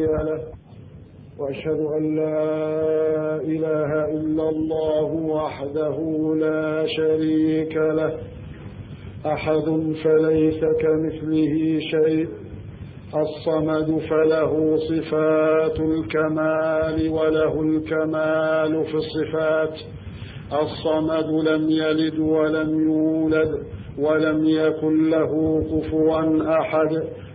له وأشهد أن لا إله إلا الله وحده لا شريك له. أحد فليس كمثله شيء الصمد فله صفات الكمال وله الكمال في الصفات. الصمد لم يلد ولم يولد ولم يكن له كفوا أحد.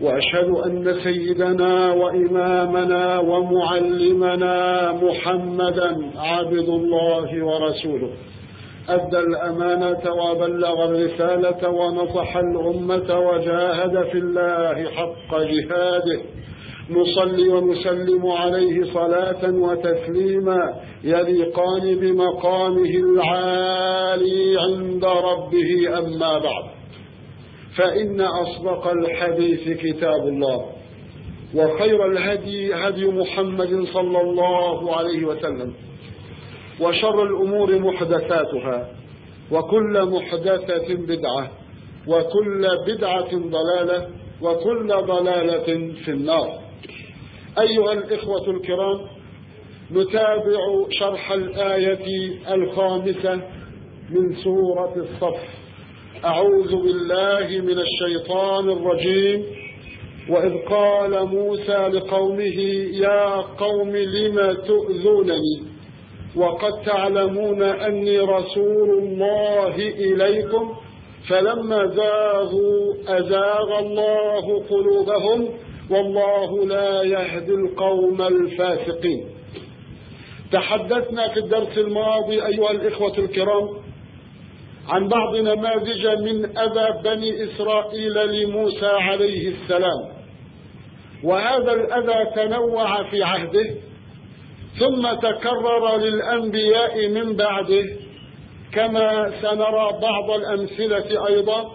وأشهد أن سيدنا وإمامنا ومعلمنا محمدا عبد الله ورسوله. أدى الأمانة وبلغ الرسالة ونصح الأمة وجاهد في الله حق جهاده. نصلي ونسلم عليه صلاة وتسليما يليقان بمقامه العالي عند ربه أما بعد. فإن أصدق الحديث كتاب الله وخير الهدي هدي محمد صلى الله عليه وسلم وشر الأمور محدثاتها وكل محدثة بدعة وكل بدعة ضلالة وكل ضلالة في النار. أيها الإخوة الكرام نتابع شرح الآية الخامسة من سورة الصف. أعوذ بالله من الشيطان الرجيم. وإذ قال موسى لقومه يا قوم لم تؤذونني؟ وقد تعلمون أني رسول الله إليكم. فلما زاغوا أزاغ الله قلوبهم والله لا يهدي القوم الفاسقين. تحدثنا في الدرس الماضي أيها الإخوة الكرام عن بعض نماذج من أذى بني إسرائيل لموسى عليه السلام. وهذا الأذى تنوع في عهده ثم تكرر للأنبياء من بعده كما سنرى بعض الأمثلة أيضا.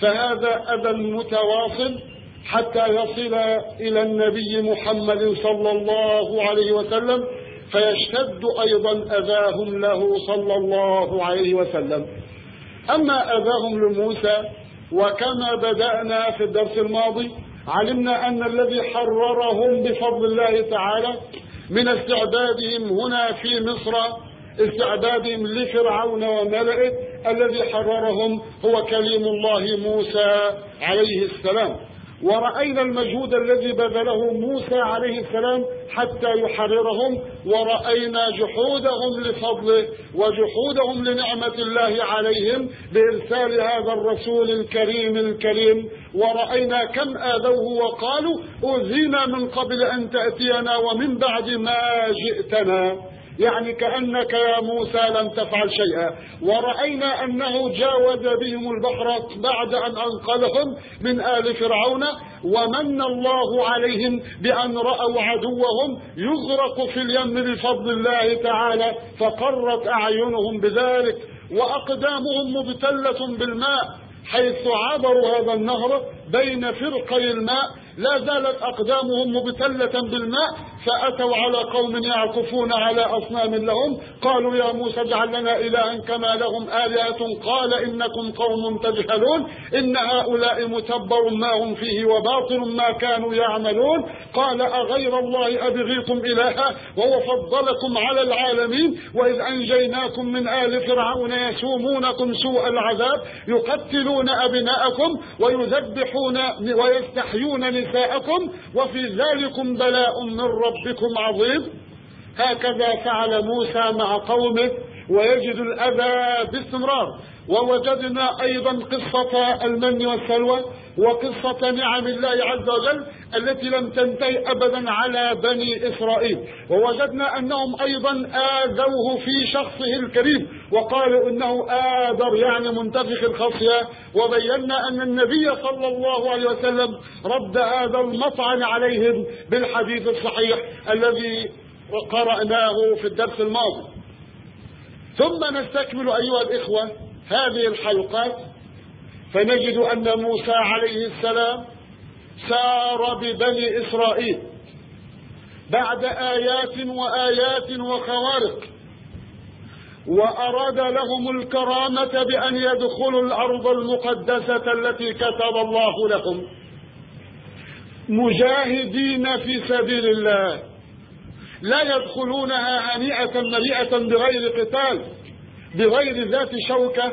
فهذا أذى متواصل حتى يصل إلى النبي محمد صلى الله عليه وسلم فيشتد أيضا أذاهم له صلى الله عليه وسلم. أما أذاهم لموسى وكما بدأنا في الدرس الماضي علمنا أن الذي حررهم بفضل الله تعالى من استعدادهم هنا في مصر استعدادهم لفرعون وملئه الذي حررهم هو كليم الله موسى عليه السلام. ورأينا المجهود الذي بذله موسى عليه السلام حتى يحررهم ورأينا جحودهم لفضله وجحودهم لنعمة الله عليهم بإرسال هذا الرسول الكريم الكريم. ورأينا كم آذوه وقالوا أوذينا من قبل أن تأتينا ومن بعد ما جئتنا. يعني كأنك يا موسى لم تفعل شيئا. ورأينا أنه جاوز بهم البحر بعد أن أنقذهم من آل فرعون ومن الله عليهم بأن رأوا عدوهم يغرق في اليم بفضل الله تعالى فقرت أعينهم بذلك وأقدامهم مبتلة بالماء حيث عبروا هذا النهر بين فرقي الماء. لا زالت أقدامهم مبتلة بالماء فأتوا على قوم يعكفون على أصنام لهم. قالوا يا موسى اجعل لنا إلها كما لهم آلهة. قال إنكم قوم تجهلون. إن هؤلاء متبر ما هم فيه وباطل ما كانوا يعملون. قال أغير الله أبغيكم إلها وهو فضلكم على العالمين. وإذ أنجيناكم من آل فرعون يسومونكم سوء العذاب يقتلون أبناءكم ويذبحون ويستحيون نساءكم. وفي ذلكم بلاء من ربكم. عظيم. هكذا فعل موسى مع قومه ويجد الأذى باستمرار. ووجدنا أيضا قصة المن والسلوى وقصة نعم الله عز وجل التي لم تنتهي أبدا على بني إسرائيل. ووجدنا أنهم أيضا آذوه في شخصه الكريم وقالوا إنه آدر يعني منتفخ الخصية. وبينا أن النبي صلى الله عليه وسلم رد هذا المطعن عليهم بالحديث الصحيح الذي قرأناه في الدرس الماضي. ثم نستكمل أيها الإخوة هذه الحلقات فنجد أن موسى عليه السلام سار ببني إسرائيل بعد آيات وآيات وخوارق وأراد لهم الكرامة بأن يدخلوا الأرض المقدسة التي كتب الله لهم. مجاهدين في سبيل الله لا يدخلونها هنيئة مليئة بغير قتال. بغير ذات شوكة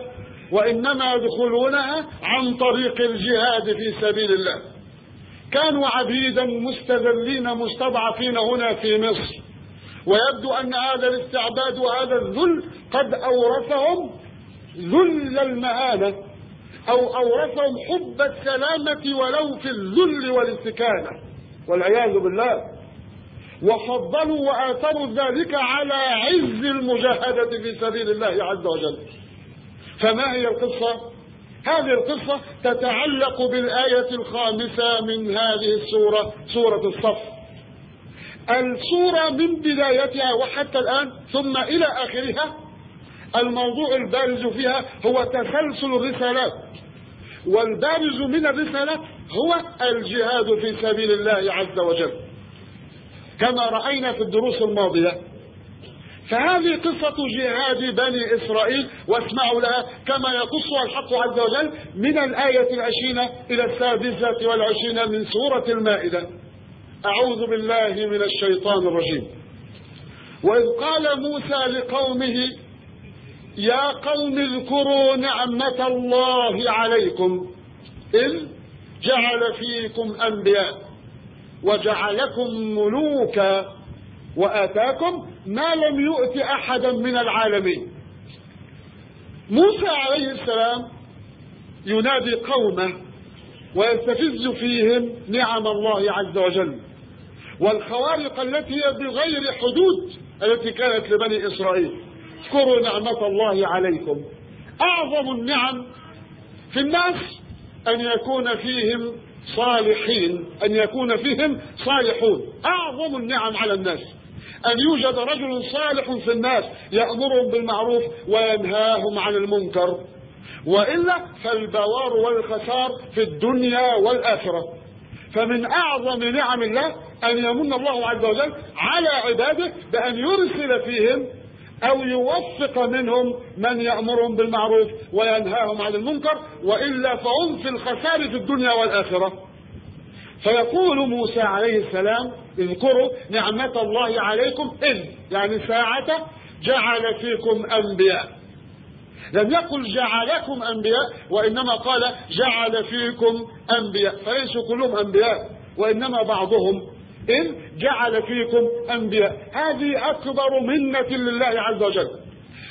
وإنما يدخلونها عن طريق الجهاد في سبيل الله. كانوا عبيدا مستذلين مستضعفين هنا في مصر. ويبدو أن هذا الاستعباد وهذا الذل قد أورثهم ذل المهانة أو أورثهم حب السلامة ولو في الذل والاستكانة والعياذ بالله. وفضلوا وآثروا ذلك على عز المجاهدة في سبيل الله عز وجل. فما هي القصة؟ هذه القصة تتعلق بالآية الخامسة من هذه السورة سورة الصف. الصورة من بدايتها وحتى الآن ثم إلى آخرها الموضوع البارز فيها هو تسلسل الرسالات. والبارز من الرسالات هو الجهاد في سبيل الله عز وجل. كما رأينا في الدروس الماضية. فهذه قصة جهاد بني إسرائيل واسمعوا لها كما يقصها الحق عز وجل من الآية العشرين إلى السادسة والعشرين من سورة المائدة. أعوذ بالله من الشيطان الرجيم. وإذ قال موسى لقومه يا قوم اذكروا نعمة الله عليكم إذ جعل فيكم أنبياء. وجعلكم ملوكا وآتاكم ما لم يؤت أحدا من العالمين. موسى عليه السلام ينادي قومه ويستفز فيهم نعم الله عز وجل. والخوارق التي هي بغير حدود التي كانت لبني إسرائيل. اذكروا نعمة الله عليكم. أعظم النعم في الناس أن يكون فيهم صالحين أن يكون فيهم صالحون. أعظم النعم على الناس. أن يوجد رجل صالح في الناس يأمرهم بالمعروف وينهاهم عن المنكر. وإلا فالبوار والخسار في الدنيا والآخرة. فمن أعظم نعم الله أن يمن الله عز وجل على عباده بأن يرسل فيهم أو يوفق منهم من يأمرهم بالمعروف وينهاهم عن المنكر وإلا فهم في الخسار في الدنيا والآخرة. فيقول موسى عليه السلام اذكروا نعمة الله عليكم إذ يعني ساعة جعل فيكم أنبياء. لم يقل جعلكم أنبياء وإنما قال جعل فيكم أنبياء. فليسوا كلهم أنبياء وإنما بعضهم إن جعل فيكم أنبياء. هذه أكبر منة لله عز وجل.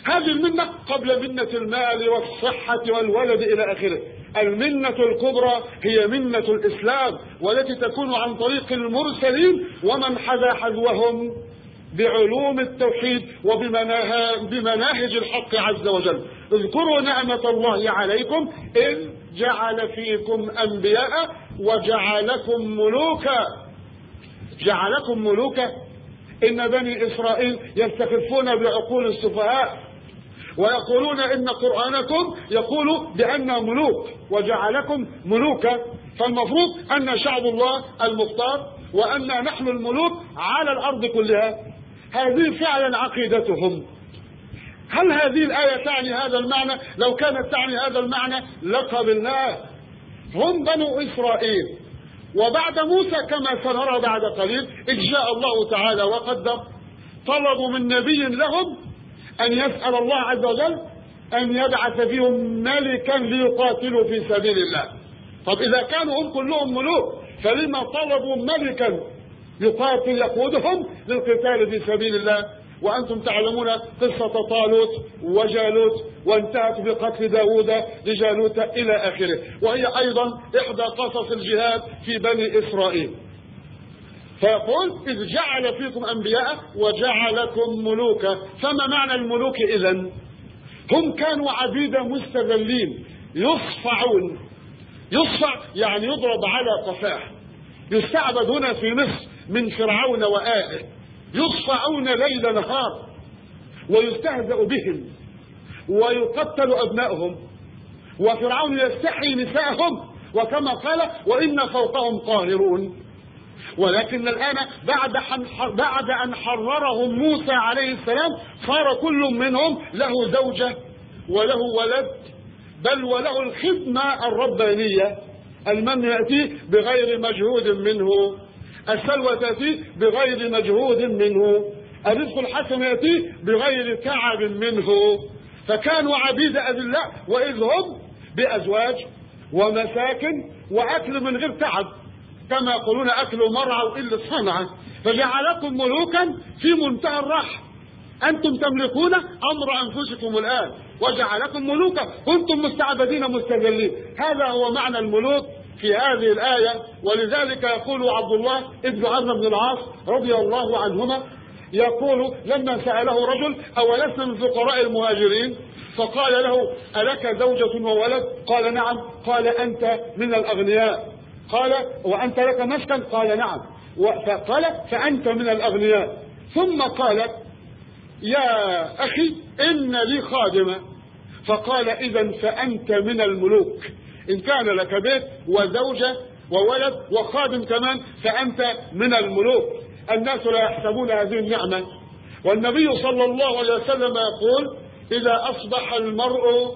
هذه المنة قبل منة المال والصحة والولد إلى آخره. المنة الكبرى هي منة الإسلام والتي تكون عن طريق المرسلين ومن حذا حذوهم بعلوم التوحيد وبمناهج الحق عز وجل. اذكروا نعمة الله عليكم. إذ جعل فيكم أنبياء وجعلكم ملوكا. جعلكم ملوكا. إن بني إسرائيل يستخفون بعقول السفهاء ويقولون إن قرآنكم يقول بأن ملوك وجعلكم ملوكا. فالمفروض أن شعب الله المختار وأن نحن الملوك على الأرض كلها. هذه فعلا عقيدتهم. هل هذه الآية تعني هذا المعنى؟ لو كانت تعني هذا المعنى لقبلناه. هم بنو إسرائيل. وبعد موسى كما سنرى بعد قليل إن شاء الله تعالى وقدر طلبوا من نبي لهم أن يسأل الله عز وجل أن يبعث فيهم ملكا ليقاتلوا في سبيل الله. طب إذا كانوا هم كلهم ملوك فلما طلبوا ملكا يقاتل يقودهم للقتال في سبيل الله؟ وأنتم تعلمون قصة طالوت وجالوت وانتهت بقتل داود لجالوت إلى آخره. وهي أيضا إحدى قصص الجهاد في بني إسرائيل. فيقول إذ جعل فيكم أنبياء وجعلكم ملوكا. فما معنى الملوك إذن؟ هم كانوا عبيدا مستذلين يصفعون. يصفع يعني يضرب على قفاه. يستعبد هنا في مصر من فرعون وآله يصفعون ليل نهار ويستهزأ بهم ويقتل أبنائهم وفرعون يستحي نساءهم وكما قال وإن فوقهم قاهرون ولكن الآن بعد بعد أن حررهم موسى عليه السلام صار كل منهم له زوجة وله ولد بل وله الخدمة الربانية المن يأتي بغير مجهود منه. السلوى تأتي بغير مجهود منه. الرزق الحسن يأتي بغير تعب منه. فكانوا عبيد أذلاء وإذ هم بأزواج ومساكن وأكل من غير تعب. كما يقولون أكل مرعى وإلا صنعة فجعلكم ملوكا في منتهى الراحة أنتم تملكون أمر أنفسكم الآن. وجعلكم ملوكا. كنتم مستعبدين مستذلين. هذا هو معنى الملوك. في هذه الآية ولذلك يقول عبد الله ابن عمرو بن العاص رضي الله عنهما يقول لما سأله رجل أولسنا من فقراء المهاجرين؟ فقال له ألك زوجة وولد؟ قال نعم. قال أنت من الأغنياء. قال وأنت لك مسكن؟ قال نعم. فقال فأنت من الأغنياء. ثم قال يا أخي إن لي خادمة. فقال إذا فأنت من الملوك. إن كان لك بيت وزوجة وولد وخادم كمان فأنت من الملوك. الناس لا يحسبون هذه النعمة. والنبي صلى الله عليه وسلم يقول إذا أصبح المرء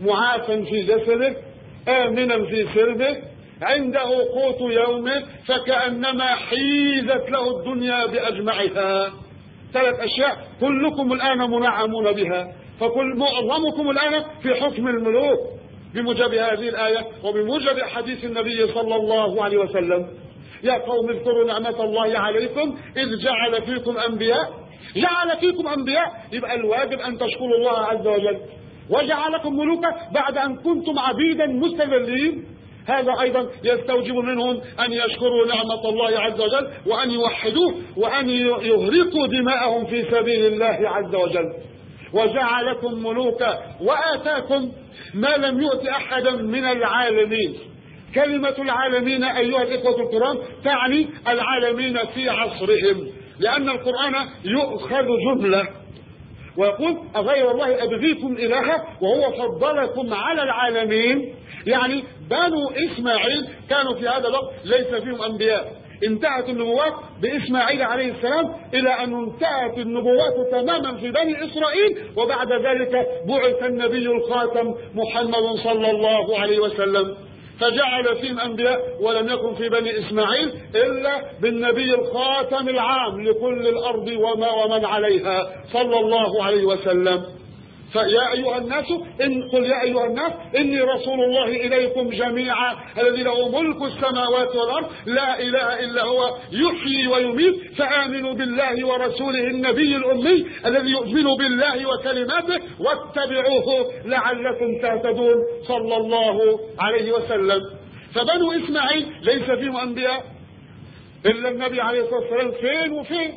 معافا في جسده آمنا في سربه عنده قوت يومه فكأنما حيزت له الدنيا بأجمعها. ثلاث أشياء كلكم الآن منعمون بها فكل معظمكم الآن في حكم الملوك. بموجب هذه الآية وبموجب حديث النبي صلى الله عليه وسلم. يا قوم اذكروا نعمة الله عليكم إذ جعل فيكم أنبياء. جعل فيكم أنبياء. يبقى الواجب أن تشكروا الله عز وجل. وجعلكم ملوكا بعد أن كنتم عبيدا مستذلين هذا أيضا يستوجب منهم أن يشكروا نعمة الله عز وجل وأن يوحدوه وأن يهرقوا دماءهم في سبيل الله عز وجل. وجعلكم ملوكا وآتاكم ما لم يؤت أحدا من العالمين. كلمة العالمين أيها الإخوة الكرام تعني العالمين في عصرهم لأن القرآن يؤخذ جملة. ويقول أغير الله أبغيكم إلها وهو فضلكم على العالمين. يعني بنو إسماعيل كانوا في هذا الوقت ليس فيهم أنبياء. انتهت النبوات بإسماعيل عليه السلام إلى أن انتهت النبوات تماما في بني إسرائيل وبعد ذلك بعث النبي الخاتم محمد صلى الله عليه وسلم. فجعل فيهم أنبياء ولم يكن في بني إسماعيل إلا بالنبي الخاتم العام لكل الأرض وما ومن عليها صلى الله عليه وسلم. فيا أيها الناس إن قل يا أيها الناس إني رسول الله إليكم جميعا الذي له ملك السماوات والأرض لا إله إلا هو يحيي ويميت فآمنوا بالله ورسوله النبي الأمي الذي يؤمن بالله وكلماته واتبعوه لعلكم تهتدون صلى الله عليه وسلم فبنو إسماعيل ليس فيهم أنبياء إلا النبي عليه الصلاة والسلام فين وفين؟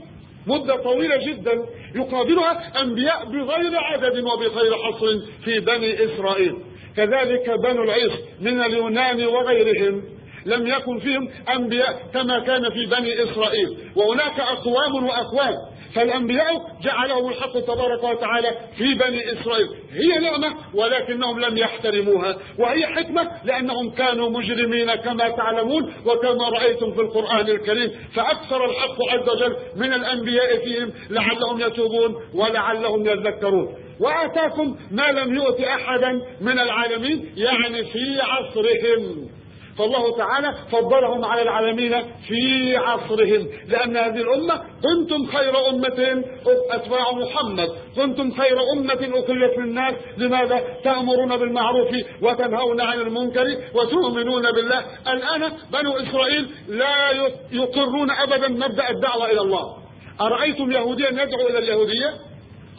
مدة طويلة جدا. يقابلها أنبياء بغير عدد وبغير حصر في بني إسرائيل. كذلك بنو العيس من اليونان وغيرهم. لم يكن فيهم أنبياء كما كان في بني إسرائيل. وهناك أقوام وأقوام فالأنبياء جعلهم الحق تبارك وتعالى في بني إسرائيل. هي نعمة ولكنهم لم يحترموها وهي حكمة لأنهم كانوا مجرمين كما تعلمون وكما رأيتم في القرآن الكريم. فأكثر الحق عز وجل من الأنبياء فيهم لعلهم يتوبون ولعلهم يذكرون. وآتاكم ما لم يؤت أحدا من العالمين يعني في عصرهم. فالله تعالى فضلهم على العالمين في عصرهم. لأن هذه الأمة كنتم خير أمة أتباع محمد. كنتم خير أمة أخلت للناس. لماذا؟ تأمرون بالمعروف وتنهون عن المنكر وتؤمنون بالله. الآن بنو إسرائيل لا يقرون أبدا مبدأ الدعوة إلى الله. أرأيتم يهوديا يدعو إلى اليهودية؟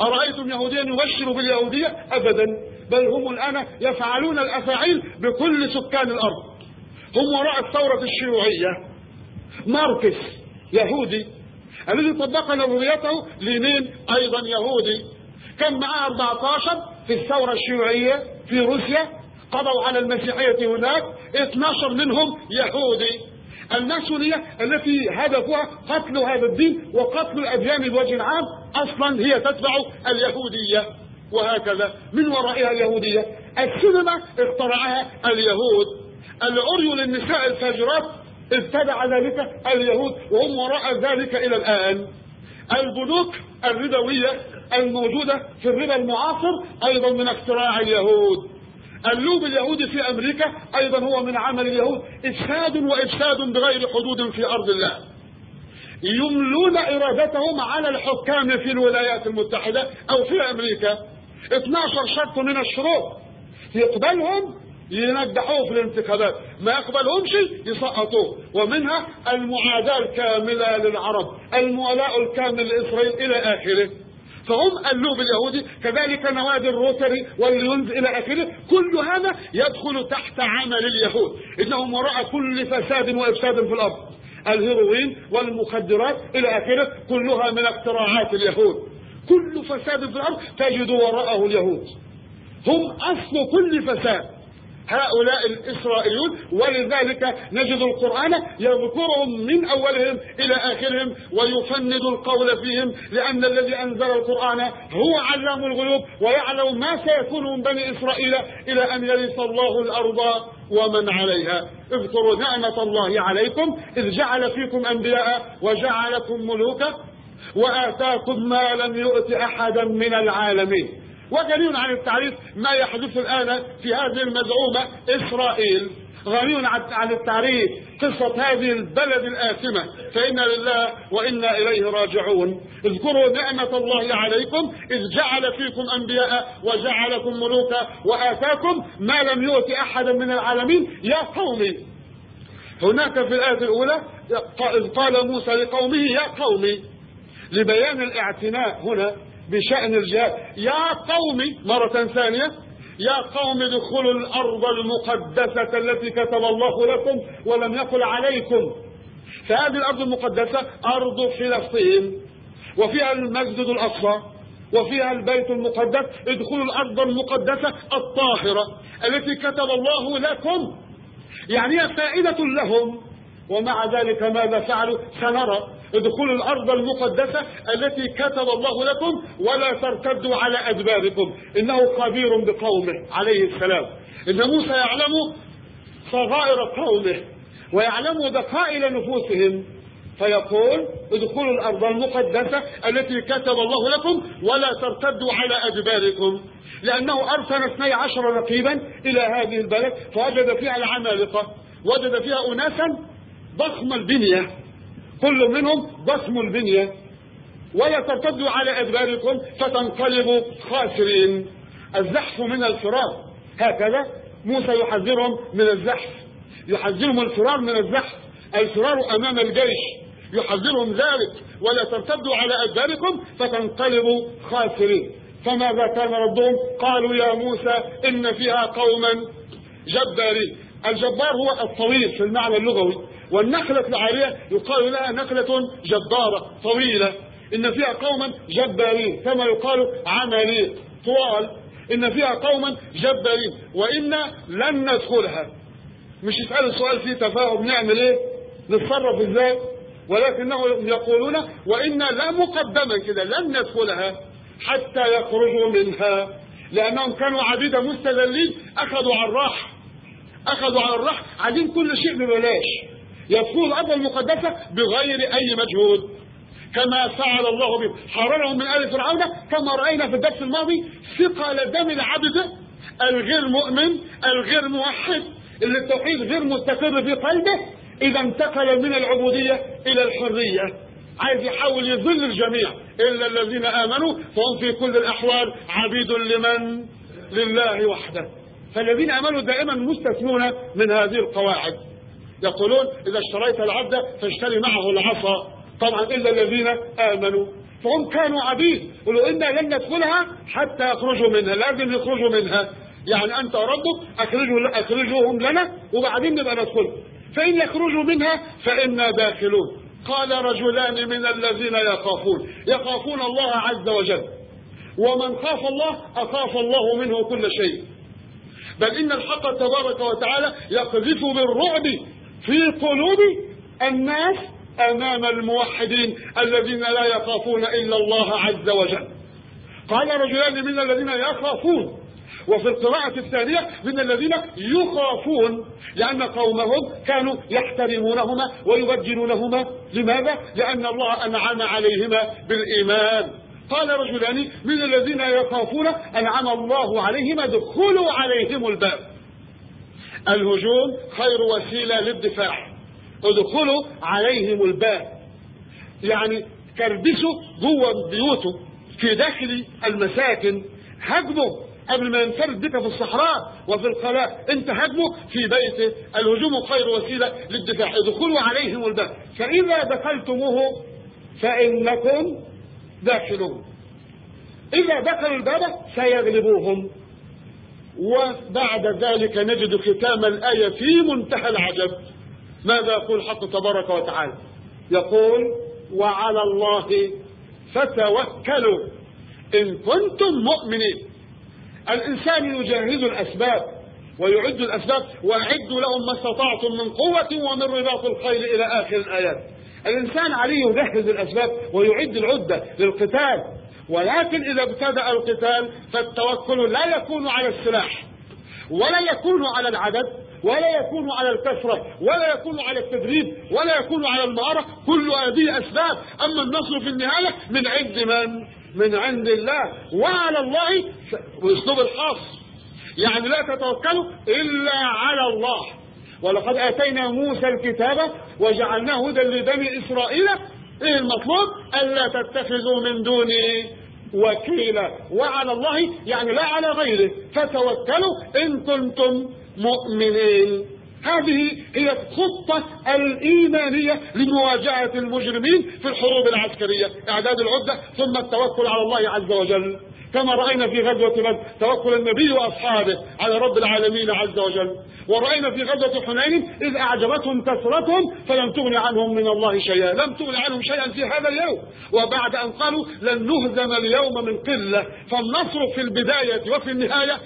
أرأيتم يهوديا يبشر باليهودية؟ أبدا. بل هم الآن يفعلون الأفاعيل بكل سكان الأرض. هم وراء الثورة الشيوعية. ماركس يهودي الذي طبق نظريته لينين أيضا يهودي. كان معاه 14 في الثورة الشيوعية في روسيا. قضوا على المسيحية هناك. 12 منهم يهودي. الماسونية التي هدفها قتل هذا الدين وقتل الأديان بوجه عام أصلا هي تتبع اليهودية. وهكذا من ورائها اليهودية. السينما اخترعها اليهود. العري للنساء الفاجرات ابتدع ذلك اليهود وهم وراء ذلك إلى الآن. البنوك الربوية الموجودة في الربا المعاصر أيضا من اختراع اليهود. اللوب اليهودي في أمريكا أيضا هو من عمل اليهود. إفساد وإفساد بغير حدود في أرض الله. يملون إرادتهم على الحكام في الولايات المتحدة أو في أمريكا. 12 شرط من الشروط. يقبلهم ينجحوه في الانتخابات. ما يقبلهمش يسقطوه. ومنها المعاداة الكاملة للعرب الولاء الكامل لإسرائيل إلى آخره. فهم اللوبي اليهودي كذلك نوادي الروتري والليونز إلى آخره. كل هذا يدخل تحت عمل اليهود. إنهم وراء كل فساد وإفساد في الأرض. الهيروين والمخدرات إلى آخره. كلها من اختراعات اليهود. كل فساد في الأرض تجد وراءه اليهود. هم أصل كل فساد. هؤلاء الإسرائيليون ولذلك نجد القرآن يذكرهم من أولهم إلى آخرهم ويفند القول فيهم لأن الذي أنزل القرآن هو علام الغيوب ويعلم ما سيكون من بني إسرائيل إلى أن يرث الله الأرض ومن عليها. اذكروا نعمة الله عليكم إذ جعل فيكم أنبياء وجعلكم ملوكا وآتاكم ما لم يؤت أحدا من العالمين. ودليل عن التعريف ما يحدث الآن في هذه المزعومة إسرائيل. غني عن التعريف قصة هذه البلد الآثمة. فإنا لله وإنا إليه راجعون. اذكروا نعمة الله عليكم إذ جعل فيكم أنبياء وجعلكم ملوكا وآتاكم ما لم يؤت أحدا من العالمين. يا قومي هناك في الآية الأولى قال موسى لقومه يا قومي لبيان الاعتناء هنا بشأن الجهاد. يا قوم مرة ثانية يا قوم ادخلوا الأرض المقدسة التي كتب الله لكم ولم يقل عليكم. فهذه الأرض المقدسة أرض فلسطين وفيها المسجد الأقصى وفيها البيت المقدس. ادخلوا الأرض المقدسة الطاهرة التي كتب الله لكم. يعني فائدة لهم. ومع ذلك ماذا فعلوا؟ سنرى ادخلوا الأرض المقدسة التي كتب الله لكم ولا ترتدوا على أدباركم. إنه خبير بقومه عليه السلام. إن موسى يعلم صغائر قومه ويعلم دقائل نفوسهم فيقول ادخلوا الأرض المقدسة التي كتب الله لكم ولا ترتدوا على أدباركم. لأنه أرسل اثني عشر رقيبا إلى هذه البلد فوجد فيها العمالقة وجد فيها اناسا ضخم البنية. كل منهم ضخم البنية. ولا ترتدوا على أدباركم فتنقلبوا خاسرين. الزحف من الفرار. هكذا موسى يحذرهم من الزحف. يحذرهم الفرار من الزحف. الفرار أمام الجيش. يحذرهم ذلك. ولا ترتدوا على أدباركم فتنقلبوا خاسرين. فماذا كان ردهم قالوا يا موسى إن فيها قوما جبارين. الجبار هو الطويل في المعنى اللغوي. والنخلة العالية يقال لها نخلة جبارة طويلة. إن فيها قوما جبارين كما يقال عملية طوال. إن فيها قوما جبارين وإنا لن ندخلها. مش يسأل السؤال فيه تفاهم نعمل إيه؟ نتصرف إزاي؟ ولكنهم يقولون وإنا لا مقدما كده لن ندخلها حتى يخرجوا منها. لأنهم كانوا عبيدا مستذلين أخذوا على الراحة. أخذوا على الراحة عايزين كل شيء ببلاش. يدخل الأرض المقدسة بغير أي مجهود. كما فعل الله بهم حررهم من آل فرعون. كما رأينا في الدرس الماضي ثقل دم العبد الغير مؤمن الغير موحد اللي التوحيد غير مستقر في قلبه إذا انتقل من العبودية إلى الحرية. عايز يحاول يذل الجميع إلا الذين آمنوا فهم في كل الأحوال عبيد لمن؟ لله وحده. فالذين آمنوا دائما مستثنون من هذه القواعد. يقولون إذا اشتريت العبد فاشتري معه العصا. طبعا إلا الذين آمنوا. فهم كانوا عبيد. قالوا إنا لن ندخلها حتى يخرجوا منها لازم يخرجوا منها. يعني أنت ربك أخرجوا أخرجوهم لنا وبعدين نبقى ندخل فإن يخرجوا منها فإنا داخلون. قال رجلان من الذين يخافون. يخافون الله عز وجل. ومن خاف الله أخاف الله منه كل شيء. بل إن الحق تبارك وتعالى يقذف بالرعب في قلوب الناس أمام الموحدين الذين لا يخافون إلا الله عز وجل. قال رجلان من الذين يخافون وفي القراءة الثانية من الذين يخافون لأن قومهم كانوا يحترمونهما ويبجلونهما لماذا؟ لأن الله أنعم عليهما بالإيمان. قال رجلان من الذين يخافون أنعم الله عليهم ادخلوا عليهم الباب. الهجوم خير وسيلة للدفاع. ادخلوا عليهم الباب. يعني كربسوا جوه بيوته في داخل المساكن. هجموا قبل ما ينفرد بك في الصحراء وفي الخلاء انت هجمه في بيته. الهجوم خير وسيلة للدفاع. ادخلوا عليهم الباب. فإذا دخلتموه فإنكم داخلون. إذا دخلوا الباب سيغلبوهم. وبعد ذلك نجد ختام الآية في منتهى العجب. ماذا يقول الحق تبارك وتعالى؟ يقول وعلى الله فتوكلوا إن كنتم مؤمنين. الإنسان يجهز الأسباب ويعد الأسباب وأعدوا لهم ما استطعتم من قوة ومن رباط الخيل إلى آخر الآيات. الإنسان عليه يجهز الأسباب ويعد العدة للقتال ولكن إذا ابتدأ القتال فالتوكل لا يكون على السلاح ولا يكون على العدد ولا يكون على الكثرة ولا يكون على التدريب ولا يكون على المهارة كل هذه أسباب أما النصر في النهاية من عند من؟ من عند الله. وعلى الله باسلوب الخاص. يعني لا تتوكلوا إلا على الله. ولقد آتينا موسى الكتاب وجعلناه هدى لبني إسرائيل إيه المطلوب؟ ألا تتخذوا من دوني وكيلا. وعلى الله يعني لا على غيره. فتوكلوا إن كنتم مؤمنين. هذه هي الخطة الإيمانية لمواجهة المجرمين في الحروب العسكرية. إعداد العدة ثم التوكل على الله عز وجل. كما رأينا في غزوة بدر توكل النبي وأصحابه على رب العالمين عز وجل. ورأينا في غزوة حنين إذ أعجبتهم كثرتهم فلم تغن عنهم من الله شيئا لم تغن عنهم شيئا في هذا اليوم. وبعد أن قالوا لن نهزم اليوم من قلة فالنصر في البداية وفي النهاية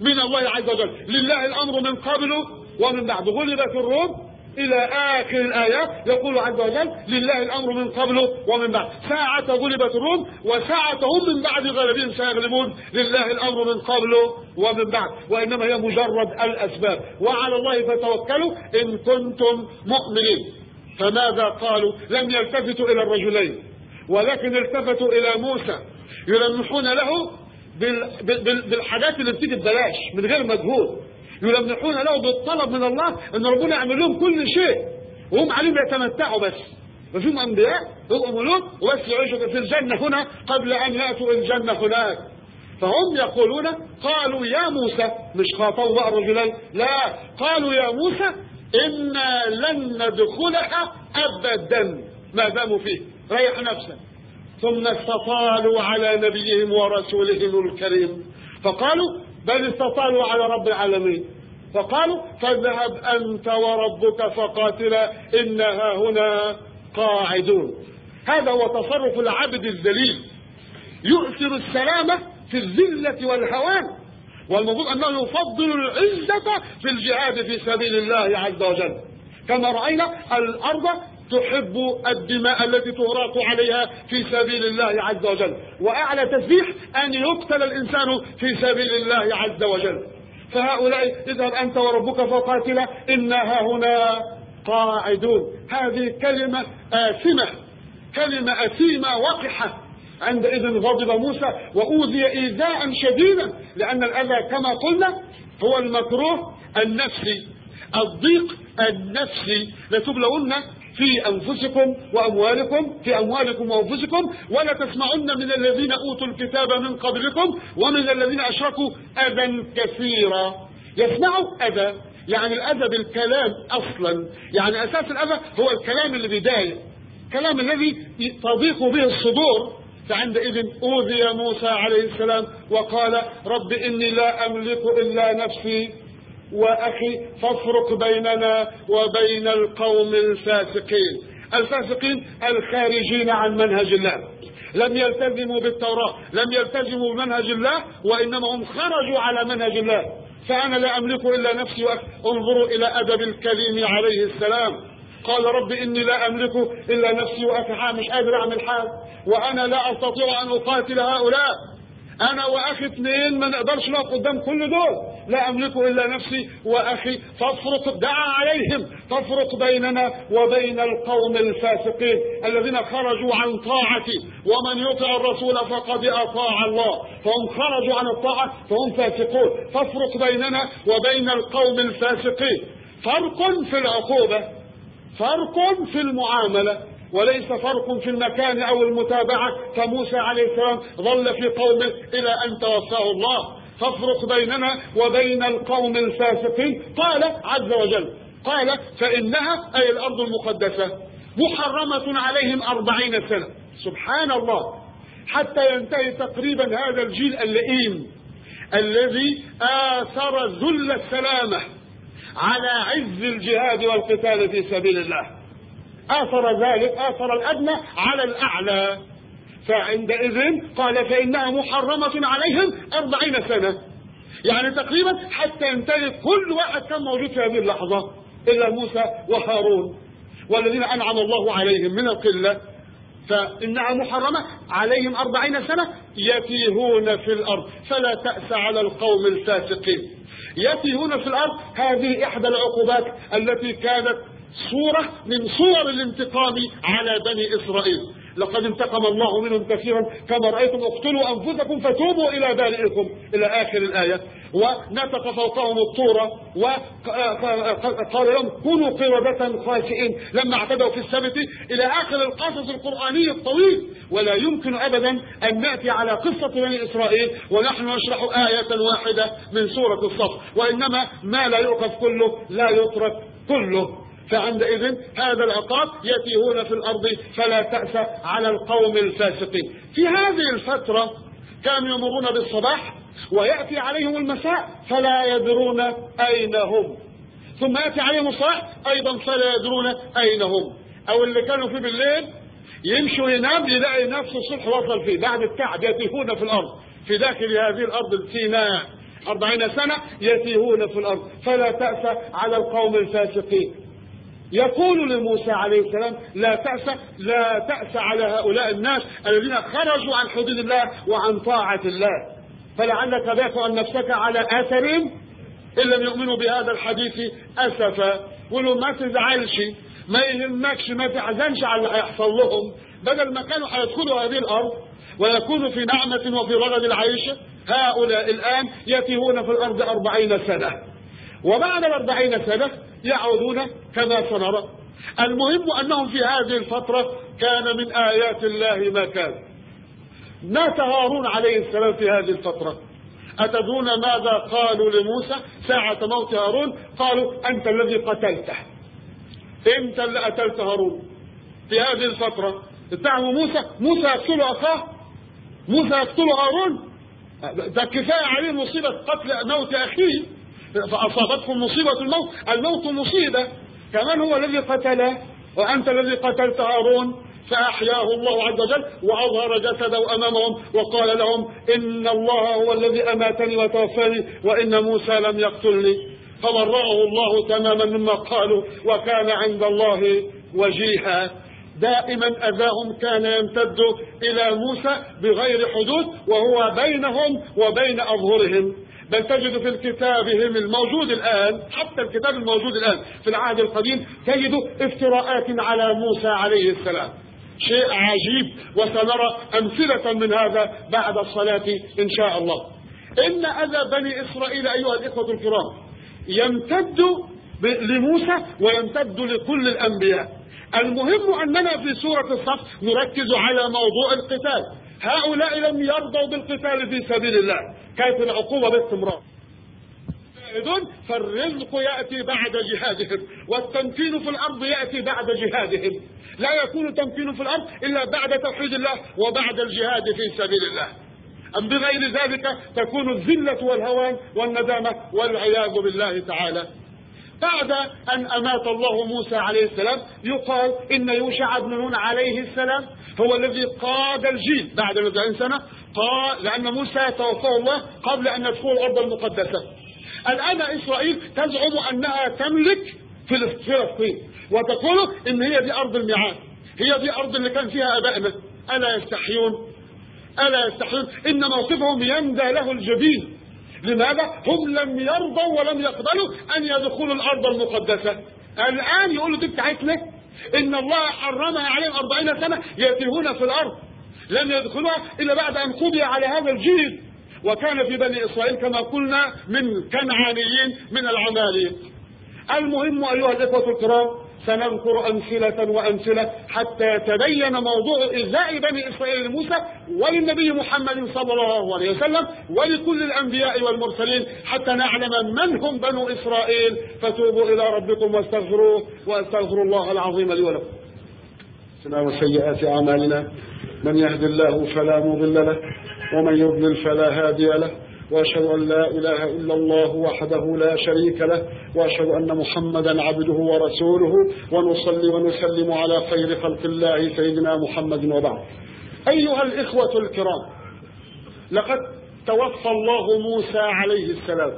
من الله عز وجل. لله الأمر من قبله ومن بعد غلبت الروم إلى آخر الآيات يقول عز وجل لله الأمر من قبله ومن بعد. ساعة غلبت الروم وساعة هم من بعد غلبهم سيغلبون. لله الأمر من قبله ومن بعد. وإنما هي مجرد الأسباب. وعلى الله فتوكلوا إن كنتم مؤمنين. فماذا قالوا؟ لم يلتفتوا إلى الرجلين. ولكن التفتوا إلى موسى. يلمحون له بالحاجات اللي بتيجي ببلاش من غير مجهود. يلمحون له بالطلب من الله إن ربنا يعمل لهم كل شيء. وهم عليهم يتمتعوا بس. وفيهم أنبياء يبقوا ملوك وبس يعيشوا في الجنة هنا قبل أن يأتوا الجنة هناك. فهم يقولون قالوا يا موسى مش خاطبوا بقى الرجلين لا قالوا يا موسى إنا لن ندخلها ابدا ما داموا فيه. ريح نفسك. ثم استطالوا على نبيهم ورسولهم الكريم. فقالوا بل استطالوا على رب العالمين. فقالوا فاذهب أنت وربك فقاتلا إنها هنا قاعدون. هذا هو تصرف العبد الذليل. يؤثر السلامة في الذلة والهوان والمفروض أنه يفضل العزة في الجهاد في سبيل الله عز وجل. كما رأينا الأرض تحب الدماء التي تغرق عليها في سبيل الله عز وجل. وأعلى تسبيح أن يقتل الإنسان في سبيل الله عز وجل. فهؤلاء اذهب أنت وربك فقاتلا إنها هنا قاعدون. هذه كلمة آثمة. كلمة أثيمة وقحة. عندئذ غضب موسى وأوذي إيذاء شديدا. لأن الأذى كما قلنا هو المكروه النفسي. الضيق النفسي. لتبلون في أنفسكم وأموالكم في أموالكم وأنفسكم ولا تسمعن من الذين أوتوا الكتاب من قبلكم ومن الذين أشركوا أذى كثيرا. يسمعوا أذى يعني الأذى بالكلام أصلا. يعني أساس الأذى هو الكلام اللي بيضايق. الكلام الذي تضيق به الصدور. فعندئذ أوذي موسى عليه السلام وقال رب إني لا أملك إلا نفسي. وأخي فافرق بيننا وبين القوم الفاسقين. الفاسقين الخارجين عن منهج الله. لم يلتزموا بالتوراة لم يلتزموا بمنهج الله وإنما هم خرجوا على منهج الله. فأنا لا أملك إلا نفسي انظروا إلى أدب الكريم عليه السلام. قال رب إني لا أملك إلا نفسي وأخي مش قادر أعمل حاجة وأنا لا أستطيع أن أقاتل هؤلاء. أنا وأخي اثنين ما نقدرش نقف قدام كل دول. لا املك إلا نفسي وأخي فافرق دعا عليهم. تفرق بيننا وبين القوم الفاسقين الذين خرجوا عن طاعتي. ومن يطع الرسول فقد أطاع الله. فهم خرجوا عن الطاعة فهم فاسقون. تفرق بيننا وبين القوم الفاسقين. فرق في العقوبة فرق في المعاملة. وليس فرق في المكان أو المتابعة. فموسى عليه السلام ظل في قومه إلى أن توفاه الله. فافرق بيننا وبين القوم الفاسقين. قال عز وجل قال فإنها أي الأرض المقدسة محرمة عليهم أربعين سنة. سبحان الله. حتى ينتهي تقريبا هذا الجيل اللئيم الذي آثر ذل السلامة على عز الجهاد والقتال في سبيل الله. آثر ذلك آثر الأدنى على الأعلى. فعندئذ قال فإنها محرمة عليهم أربعين سنة. يعني تقريبا حتى ينتهي كل واحد كان موجود في هذه اللحظة إلا موسى وهارون والذين أنعم الله عليهم من القلة. فإنها محرمة عليهم أربعين سنة يتيهون في الأرض. فلا تأس على القوم الفاسقين. يتيهون في الأرض هذه إحدى العقوبات التي كانت صورة من صور الانتقام على بني إسرائيل. لقد انتقم الله منهم كثيرا. كما رأيتم اقتلوا أنفسكم فتوبوا إلى بارئكم. إلى آخر الآية. ونطق فوقهم الطورة. وقال لهم كونوا قردة خاسئين لما اعتدوا في السبت إلى آخر القصص القرآني الطويل. ولا يمكن أبدا أن نأتي على قصة بني إسرائيل. ونحن نشرح آية واحدة من سورة الصف. وإنما ما لا يؤخذ كله لا يترك كله. فعندئذ هذا العقاب يتيهون في الأرض فلا تأس على القوم الفاسقين. في هذه الفترة كانوا يمرون بالصباح ويأتي عليهم المساء فلا يدرون أين هم. ثم يأتي عليهم الصباح أيضا فلا يدرون أين هم. أو اللي كانوا فيه بالليل يمشوا ينام يلاقي نفسه الصبح وصل فيه. بعد التعب يتيهون في الأرض. في داخل هذه الأرض السيناء أربعين سنة يتيهون في الأرض. فلا تأس على القوم الفاسقين. يقول لموسى عليه السلام لا تأس لا تأس على هؤلاء الناس الذين خرجوا عن حدود الله وعن طاعة الله. فلعلك باخع نفسك على آثرهم إن لم يؤمنوا بهذا الحديث أسفا. ولو ما تزعلش ما يهمكش ما تحزنش على اللي هيحصل لهم. بدل ما كانوا هيدخلوا هذه الأرض ويكونوا في نعمة وفي رغد العيش هؤلاء الآن يتيهون في الأرض أربعين سنة. وبعد الأربعين سنة يعودون كما سنرى. المهم أنهم في هذه الفترة كان من آيات الله ما كان. مات هارون عليه السلام في هذه الفترة. أتدرون ماذا قالوا لموسى ساعة موت هارون؟ قالوا أنت الذي قتلته. أنت اللي قتلت هارون. في هذه الفترة. اتهموا موسى. موسى يقتل أخاه. موسى يقتل هارون. ده كفاية عليه مصيبة قتل موت أخيه. فأصابتكم مصيبة الموت. الموت مصيبة. كمان هو الذي قتله وأنت الذي قتلت هارون. فأحياه الله عز وجل وأظهر جسده أمامهم وقال لهم إن الله هو الذي أماتني وتوفاني وإن موسى لم يقتلني. فبرأه الله تماما مما قالوا وكان عند الله وجيها. دائما أذاهم كان يمتد إلى موسى بغير حدود وهو بينهم وبين أظهرهم. بل تجد في الكتابهم الموجود الآن حتى الكتاب الموجود الآن في العهد القديم تجد افتراءات على موسى عليه السلام. شيء عجيب وسنرى أمثلة من هذا بعد الصلاة إن شاء الله. إن أذى بني إسرائيل أيها الإخوة الكرام يمتد لموسى ويمتد لكل الأنبياء. المهم أننا في سورة الصف نركز على موضوع القتال. هؤلاء لم يرضوا بالقتال في سبيل الله. كانت العقوبة باستمرار؟ فالرزق يأتي بعد جهادهم والتمكين في الأرض يأتي بعد جهادهم. لا يكون تمكين في الأرض إلا بعد توحيد الله وبعد الجهاد في سبيل الله. أم بغير ذلك تكون الذلة والهوان والندامة والعياذ بالله تعالى. بعد أن أمات الله موسى عليه السلام يقال إن يوشع بن نون عليه السلام هو الذي قاد الجيل بعد 40 سنة قال لأن موسى توفاه الله قبل أن يدخل الأرض المقدسة. الآن إسرائيل تزعم أنها تملك فلسطين وتقول إن هي دي أرض الميعاد هي دي أرض اللي كان فيها أبائنا. ألا يستحيون؟ ألا يستحيون؟ إن موقفهم يندى له الجبين. لماذا؟ هم لم يرضوا ولم يقبلوا أن يدخلوا الأرض المقدسة. الآن يقولوا دي بتاعتنا إن الله حرمها عليهم أربعين سنة يتيهون في الأرض. لم يدخلوها إلا بعد أن قضي على هذا الجيل. وكان في بني إسرائيل كما قلنا من كنعانيين من العمالين المهم أيها الإخوة الكرام سنذكر أمثلة وأمثلة حتى يتبين موضوع إزاء بني إسرائيل لموسى وللنبي محمد صلى الله عليه وسلم ولكل الأنبياء والمرسلين حتى نعلم من هم بنو إسرائيل. فتوبوا إلى ربكم واستغفروه وأستغفر الله العظيم لي ولكم. وسيئات أعمالنا من يهد الله فلا مضل له ومن يضلل فلا هادي له. وأشهد أن لا إله إلا الله وحده لا شريك له وأشهد أن محمدا عبده ورسوله ونصلي ونسلم على خير خلق الله سيدنا محمد وبعد. أيها الإخوة الكرام لقد توفى الله موسى عليه السلام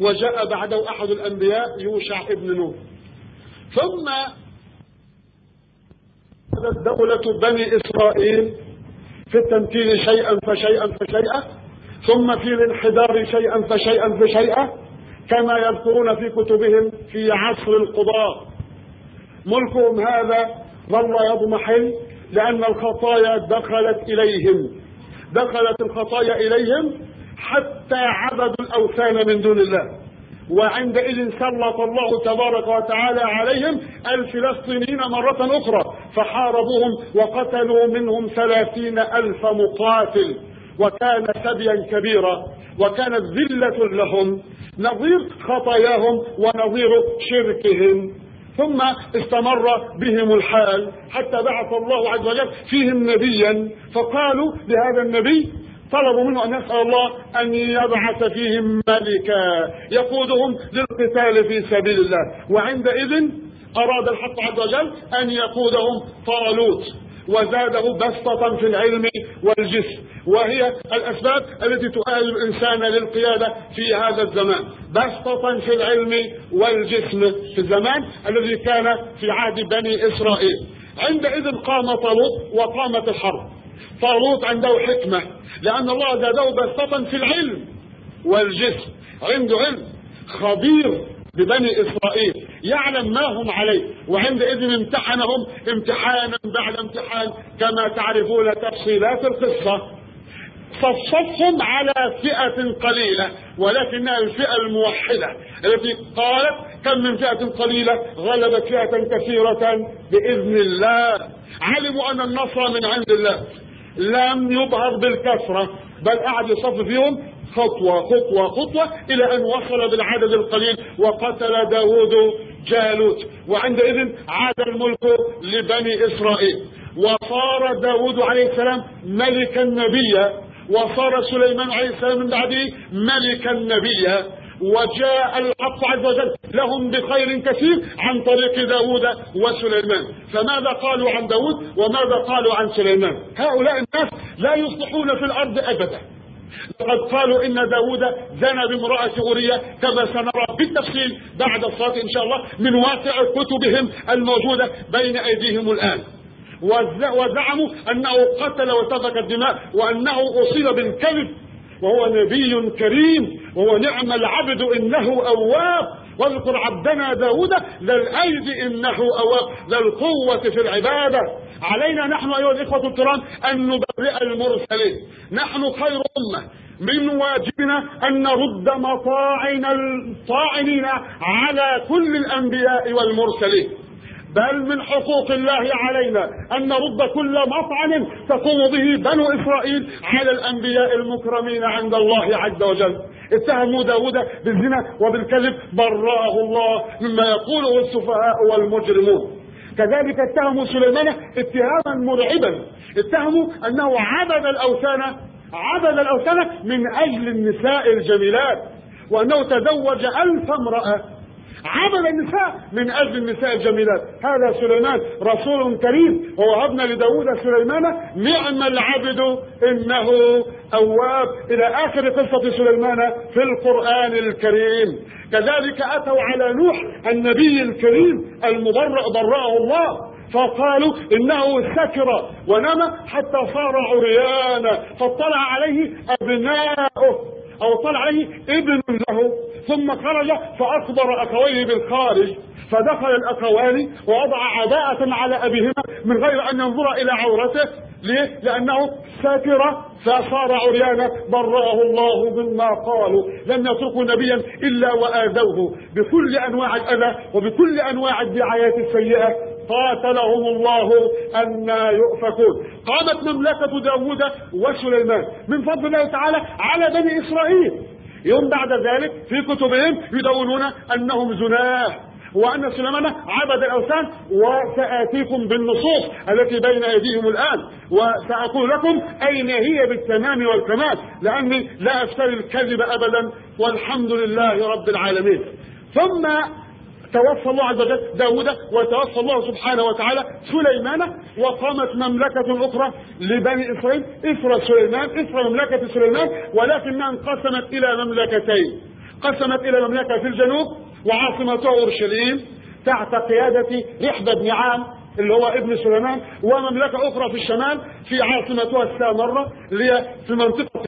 وجاء بعده أحد الأنبياء يوشع ابن نون. ثم دولة بني إسرائيل في التمكين شيئا فشيئا فشيئا ثم في الانحدار شيئا فشيئا فشيئا كما يذكرون في كتبهم في عصر القضاء. ملكهم هذا ظل يضمحل لأن الخطايا دخلت إليهم. دخلت الخطايا إليهم حتى عبدوا الأوثان من دون الله. وعندئذ سلط الله تبارك وتعالى عليهم الفلسطينيين مرة أخرى فحاربوهم وقتلوا منهم ثلاثين ألف مقاتل. وكان سبيا كبيرا وكانت ذلة لهم. نظير خطاياهم ونظير شركهم. ثم استمر بهم الحال حتى بعث الله عز وجل فيهم نبيا. فقالوا لهذا النبي طلبوا منه أن يسأل الله أن يبعث فيهم ملكا يقودهم للقتال في سبيل الله. وعندئذ أراد الحق عز وجل أن يقودهم طالوت. وزاده بسطة في العلم والجسم. وهي الأسباب التي تؤهل الإنسان للقيادة في هذا الزمان. بسطة في العلم والجسم. في الزمان الذي كان في عهد بني إسرائيل. عندئذ قام طالوت وقامت الحرب. طالوت عنده حكمة. لأن الله زاده بسطة في العلم والجسم. عنده علم خبير. ببني إسرائيل. يعلم ما هم عليه. وعندئذ امتحنهم. امتحانا بعد امتحان. كما تعرفون تفصيلات القصة. صفصفهم على فئة قليلة ولكنها الفئة الموحدة التي قالت كم من فئة قليلة غلبت فئة كثيرة بإذن الله. علموا أن النصر من عند الله. لم يظهر بالكثرة بل قعد يصف فيهم خطوة خطوة خطوة إلى أن وصل بالعدد القليل وقتل داود جالوت. وعندئذ عاد الملك لبني إسرائيل. وصار داود عليه السلام ملكا نبيا. وصار سليمان عليه السلام من بعده ملكا نبيا. وجاء الحق عز وجل لهم بخير كثير عن طريق داود وسليمان. فماذا قالوا عن داود وماذا قالوا عن سليمان؟ هؤلاء الناس لا يصلحون في الأرض أبدا. لقد قالوا إن داود زنى بامرأة أورية كما سنرى بالتفصيل بعد الصلاة إن شاء الله من واقع كتبهم الموجودة بين أيديهم الآن. وزعموا أنه قتل وسفك الدماء وأنه أصيب بالكذب وهو نبي كريم وهو نعم العبد إنه أواب. واذكر عبدنا داود ذا الأيد إنه أواب ذا القوة في العبادة. علينا نحن أيها الإخوة الكرام أن نبرئ المرسلين. نحن خير أمة. من واجبنا أن نرد مطاعن الطاعنين على كل الأنبياء والمرسلين. بل من حقوق الله علينا أن نرد كل مطعن تقوم به بنو إسرائيل على الأنبياء المكرمين عند الله عز وجل. اتهموا داود بالزنا وبالكذب برأه الله مما يقوله السفهاء والمجرمون. كذلك اتهموا سليمان اتهاما مرعبا. اتهموا أنه عبد الأوثان عبد الأوثان من أجل النساء الجميلات وأنه تزوج ألف امرأة. عمل النساء من أجل النساء الجميلات. هذا سليمان رسول كريم. ووهبنا لداود سليمان نعم العبد إنه أواب. إلى آخر قصة سليمان في القرآن الكريم. كذلك أتوا على نوح النبي الكريم المبرأ برأه الله. فقالوا إنه سكر ونام حتى صار عريانا. فاطلع عليه أبناؤه. أو طلع عليه ابن له ثم خرج فأخبر أخويه بالخارج فدخل الأخوان ووضع عداءة على أبيهما من غير أن ينظر إلى عورته. ليه؟ لأنه ساتر فصار عريانا برأه الله مما قالوا. لم يتركوا نبيا إلا وآذوه. بكل أنواع الأذى وبكل أنواع الدعايات السيئة. قاتلهم الله أن يؤفكون. قامت مملكة داود وسليمان من فضل الله تعالى على بني إسرائيل. يوم بعد ذلك في كتبهم يدونون أنهم زناة وأن سليمان عبد الأوثان وسآتيكم بالنصوص التي بين أيديهم الآن. وسأقول لكم أين هي بالتمام والكمال لأني لا أفتري الكذب أبدا والحمد لله رب العالمين. ثم توفى الله عز وجل داود وتوفى الله سبحانه وتعالى سليمان وقامت مملكة أخرى لبني إسرائيل إثر سليمان إثر مملكة سليمان ولكنها انقسمت إلى مملكتين. قسمت إلى مملكة في الجنوب وعاصمتها أورشليم تحت قيادة رحبة بن عام اللي هو ابن سليمان ومملكة أخرى في الشمال في عاصمتها السامرة اللي هي في منطقة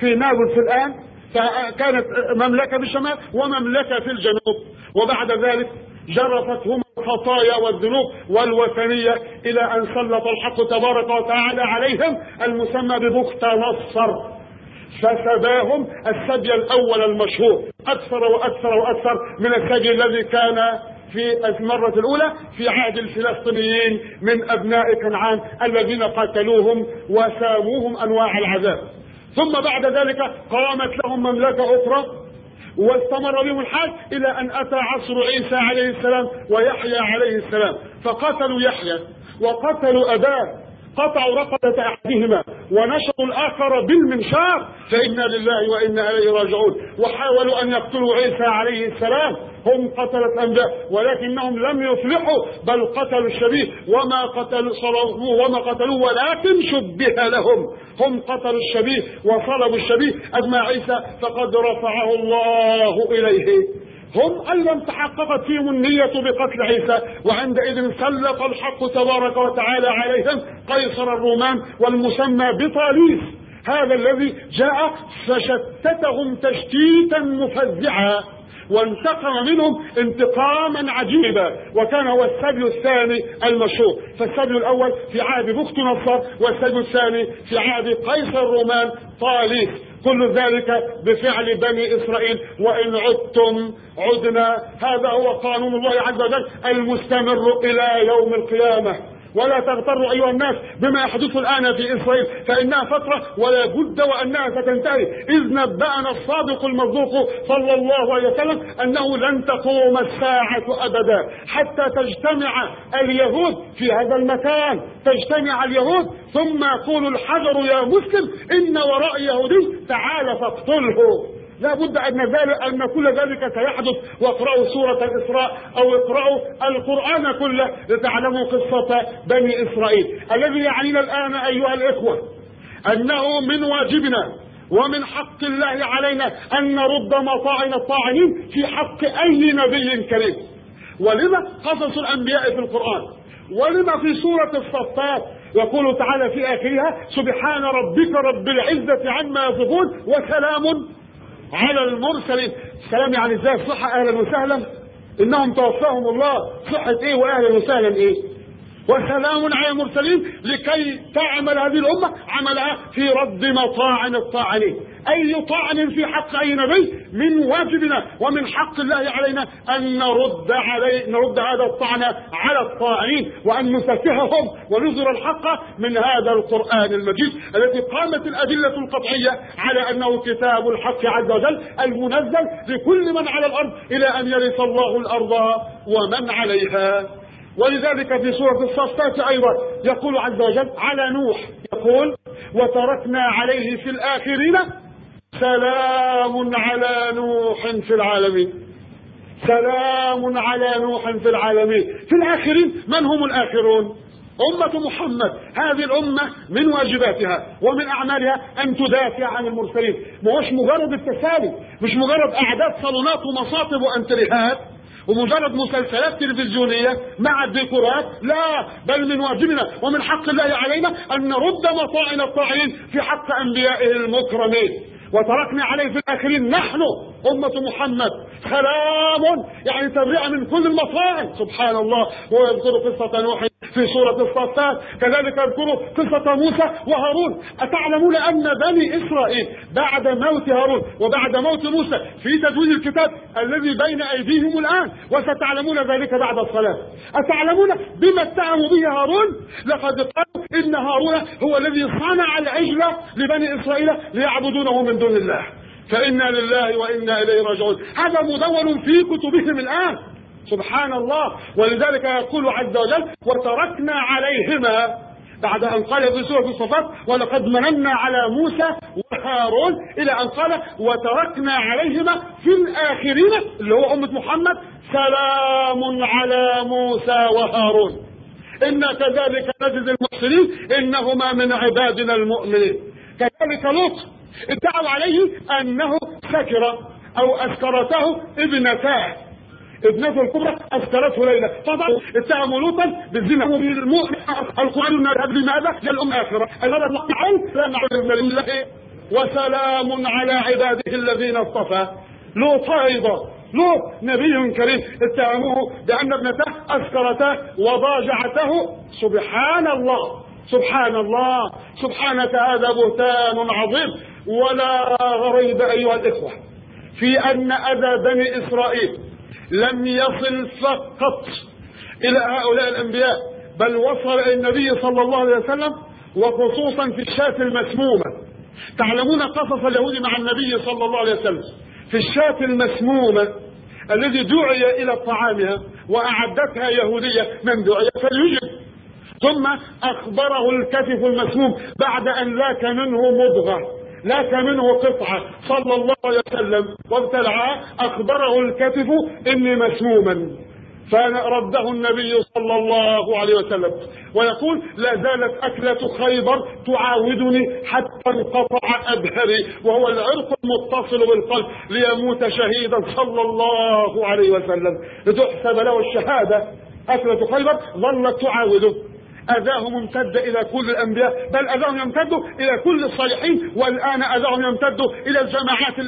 في نابلس الآن فكانت مملكة في الشمال ومملكة في الجنوب. وبعد ذلك جرفتهم الخطايا والذنوب والوثنية إلى أن سلط الحق تبارك وتعالى عليهم المسمى ببخت نصر. فسباهم السبي الأول المشهور. أكثر وأكثر وأكثر من السبي الذي كان في المرة الأولى في عهد الفلسطينيين من أبناء كنعان الذين قتلوهم وساموهم أنواع العذاب. ثم بعد ذلك قامت لهم مملكة أخرى واستمر بهم الحال إلى أن أتى عصر عيسى عليه السلام ويحيى عليه السلام. فقتلوا يحيى وقتلوا أباه. قطعوا رقبة أحدهما ونشروا الآخر بالمنشار فإنا لله وإنا إليه راجعون. وحاولوا أن يقتلوا عيسى عليه السلام هم قتلت أنبياء ولكنهم لم يفلحوا بل قتلوا الشبيه وما قتلوا صلبوه وما قتلوه ولكن شبه لهم. هم قتلوا الشبيه وصلبوا الشبيه. أما عيسى فقد رفعه الله إليه. هم أيضا تحققت فيهم النية بقتل عيسى وعندئذ سلط الحق تبارك وتعالى عليهم قيصر الرومان والمسمى بطاليس. هذا الذي جاء فشتتهم تشتيتا مفزعا وانتقم منهم انتقاما عجيبا. وكان هو السبي الثاني المشهور. فالسبي الأول في عهد بخت نصر والسبي الثاني في عهد قيصر الرومان طاليس. كل ذلك بفعل بني إسرائيل وإن عدتم عدنا. هذا هو قانون الله عز وجل المستمر إلى يوم القيامة. ولا تغتروا أيها الناس بما يحدث الآن في إسرائيل فإنها فترة ولا بد وأنها ستنتهي. إذ نبأنا الصادق المصدوق صلى الله عليه وسلم أنه لن تقوم الساعة أبدا حتى تجتمع اليهود في هذا المكان. تجتمع اليهود ثم يقول الحجر يا مسلم إن وراء يهودي تعال فاقتله. لا بد أن, أن كل ذلك سيحدث واقرأوا سورة الإسراء أو اقرأوا القرآن كله لتعلموا قصة بني إسرائيل. الذي يعنينا الآن أيها الإخوة أنه من واجبنا ومن حق الله علينا أن نرد مطاعن الطاعنين في حق أي نبي كريم. ولما قصص الأنبياء في القرآن؟ ولما في سورة الصفات يقول تعالى في آخرها سبحان ربك رب العزة عما يصفون وسلام على المرسلين سلام يعني إزاي؟ صحة أهلا وسهلا. إنهم توفاهم الله. صحة إيه واهلا وسهلا إيه؟ وسلام على المرسلين لكي تعمل هذه الأمة عملها في رد مطاعن الطاعنين. أي طعن في حق أي نبي من واجبنا ومن حق الله علينا أن نرد علي نرد هذا الطعن على الطاعنين وأن نفتحهم ونظهر الحق من هذا القرآن المجيد الذي قامت الأدلة القطعية على أنه كتاب الحق عز وجل المنزل لكل من على الأرض إلى أن يرث الله الأرض ومن عليها. ولذلك في سورة الصفات أيضا يقول عز وجل على نوح يقول وتركنا عليه في الآخرين سلام على نوح في العالمين. سلام على نوح في العالمين. في الآخرين من هم الآخرون؟ أمة محمد. هذه الأمة من واجباتها ومن أعمالها أن تدافع عن المرسلين. مش مجرد التسالي مش مجرد أعداد صالونات ومصاطب وأنتريهات. ومجرد مسلسلات تلفزيونية مع الديكورات لا بل من واجبنا ومن حق الله علينا أن نرد مطاعن الطاعين في حق أنبيائه المكرمين. وتركنا عليه في الآخرين نحن أمة محمد سلام يعني تبرئة من كل المصائب سبحان الله. ويذكر قصة نوح في سورة الصفات. كذلك يذكر قصة موسى وهارون. أتعلمون أن بني إسرائيل بعد موت هارون وبعد موت موسى في تدوين الكتاب الذي بين أيديهم الآن وستعلمون ذلك بعد الصلاة. أتعلمون بما اتهموا به هارون؟ لقد قالوا إن هارون هو الذي صنع العجلة لبني إسرائيل ليعبدونه من دون الله. فإنا لله وإنا إليه راجعون. هذا مدون في كتبهم الآن. سبحان الله ولذلك يقول عز وجل وتركنا عليهما بعد أن قال في سورة الصفات ولقد مننا على موسى وهارون إلى أن قال وتركنا عليهما في الآخرين اللي هو أمة محمد سلام على موسى وهارون إنا كذلك نجزي المحسنين إنهما من عبادنا المؤمنين. كذلك لوط ادعوا عليه أنه سكر أو أسكرته ابنتاه ابنته الكبرى أسكرته ليلى. طبعا اتهموا لوطا بالزنا. القرآن بماذا؟ للأم آخرة. هذا العلم لا نعلم لله وسلام على عباده الذين اصطفى. لوط أيضا لوط نبي كريم. اتهموه بأن ابنته أسكرته وضاجعته. سبحان الله. سبحان الله. سبحانك هذا بهتان عظيم. ولا ريب أيها الإخوة في أن أذى بني إسرائيل لم يصل فقط إلى هؤلاء الأنبياء بل وصل إلى النبي صلى الله عليه وسلم وخصوصا في الشاة المسمومة. تعلمون قصص اليهود مع النبي صلى الله عليه وسلم. في الشاة المسمومة الذي دعي إلى طعامها وأعدتها يهودية من دعي فليجب ثم أخبره الكتف المسموم بعد أن لاك منه مضغة. لك منه قطعة. صلى الله عليه وسلم وابتلعها أخبره الكتف إني مسموما. فرده النبي صلى الله عليه وسلم. ويقول لا زالت أكلة خيبر تعاودني حتى انقطع أبهري وهو العرق المتصل بالقلب ليموت شهيدا صلى الله عليه وسلم. لتحسب له الشهادة. أكلة خيبر ظلت تعاوده. أذاهم امتد إلى كل الأنبياء بل أذاهم يمتد إلى كل الصالحين والآن أذاهم يمتد إلى الجماعات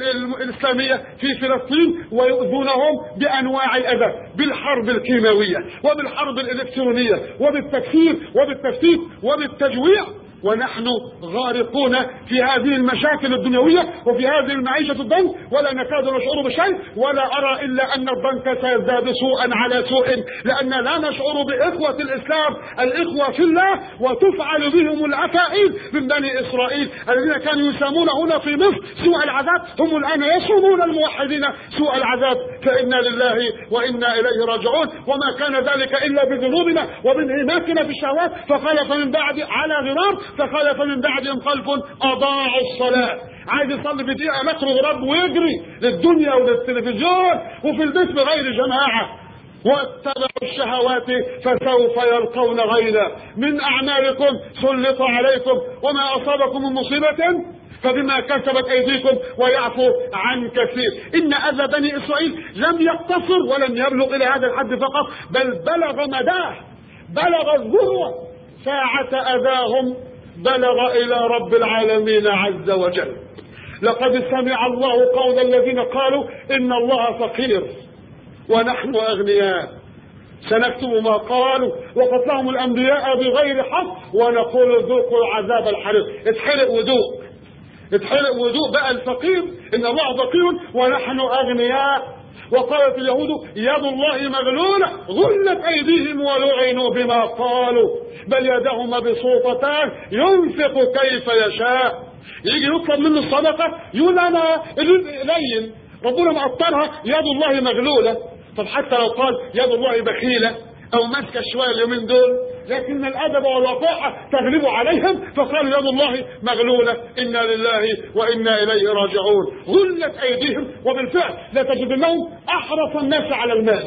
الإسلامية في فلسطين ويؤذونهم بأنواع الأذى بالحرب الكيماوية وبالحرب الإلكترونية وبالتكفير وبالتفتيت وبالتجويع. ونحن غارقون في هذه المشاكل الدنيوية وفي هذه المعيشة الضنك ولا نكاد نشعر بشيء ولا أرى إلا أن الضنك سيزداد سوءا على سوء لأن لا نشعر بإخوة الإسلام الإخوة في الله وتفعل بهم العفائل من بني إسرائيل الذين كانوا يسامون هنا في مصر سوء العذاب هم الآن يصومون الموحدين سوء العذاب. فإنا لله وإنا إليه راجعون. وما كان ذلك إلا بذنوبنا وبانهماكنا في الشهوات. فخلف من بعد على غرار فخلف من بعدهم خلف أضاعوا الصلاة. عايز يصلي في دقيقة متر غراب ويجري للدنيا وللتلفزيون وفي البيت بغير جماعة. واتبعوا الشهوات فسوف يلقون غيلا. من أعمالكم سلط عليكم وما أصابكم من مصيبة؟ فبما كسبت أيديكم ويعفو عن كثير. إن أذى بني إسرائيل لم يقتصر ولم يبلغ إلى هذا الحد فقط بل بلغ مداه بلغ الذروة. ساعة أذاهم بلغ إلى رب العالمين عز وجل. لقد سمع الله قول الذين قالوا إن الله فقير ونحن أغنياء. سنكتب ما قالوا وقتلهم الأنبياء بغير حق ونقول ذوقوا عذاب الحريق. اتحرق وذوق. اتحرق وذوق بقى الفقير. إن الله فقير ونحن أغنياء. وقالت اليهود يد الله مغلولة غلت أيديهم ولعنوا بما قالوا بل يدهم مبسوطتان ينفق كيف يشاء. يجي يطلب منه الصدقة يقول أنا لين ربنا مقطرها يد الله مغلولة. طب حتى لو قال يد الله بخيلة أو ماسكة شوية اليومين دول لكن الأدب والوقاحه تغلب عليهم فقال يد الله مغلولة إنا لله وإنا إليه راجعون. غلت أيديهم وبالفعل لا تجدنهم أحرص الناس على المال.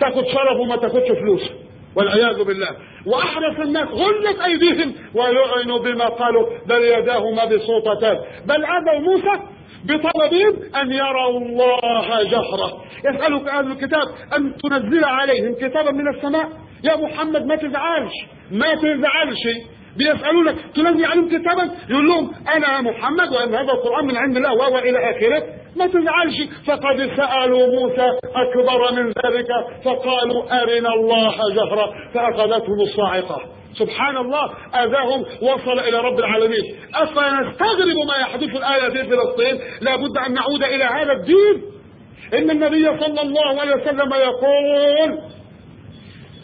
تاخد شرف وما تاخدش فلوس والعياذ بالله. وأحرص الناس غلت أيديهم. ولعنوا بما قالوا بل يداه مبسوطتان بل ابوا موسى بطلبهم أن يروا الله جهرة. يسألك أهل الكتاب أن تنزل عليهم كتابا من السماء؟ يا محمد ما تزعلش ما تزعلش. بيسألونك تنزل عليهم كتابا يقول لهم أنا محمد وأن هذا القرآن من عند الله وهو إلى آخره. ما تزعلش. فقد سألوا موسى أكبر من ذلك فقالوا أرنا الله جهره فأخذتهم الصاعقة. سبحان الله آذاهم وصل إلى رب العالمين. أفنستغرب ما يحدث الان في فلسطين؟ لابد أن نعود إلى هذا الدين. إن النبي صلى الله عليه وسلم يقول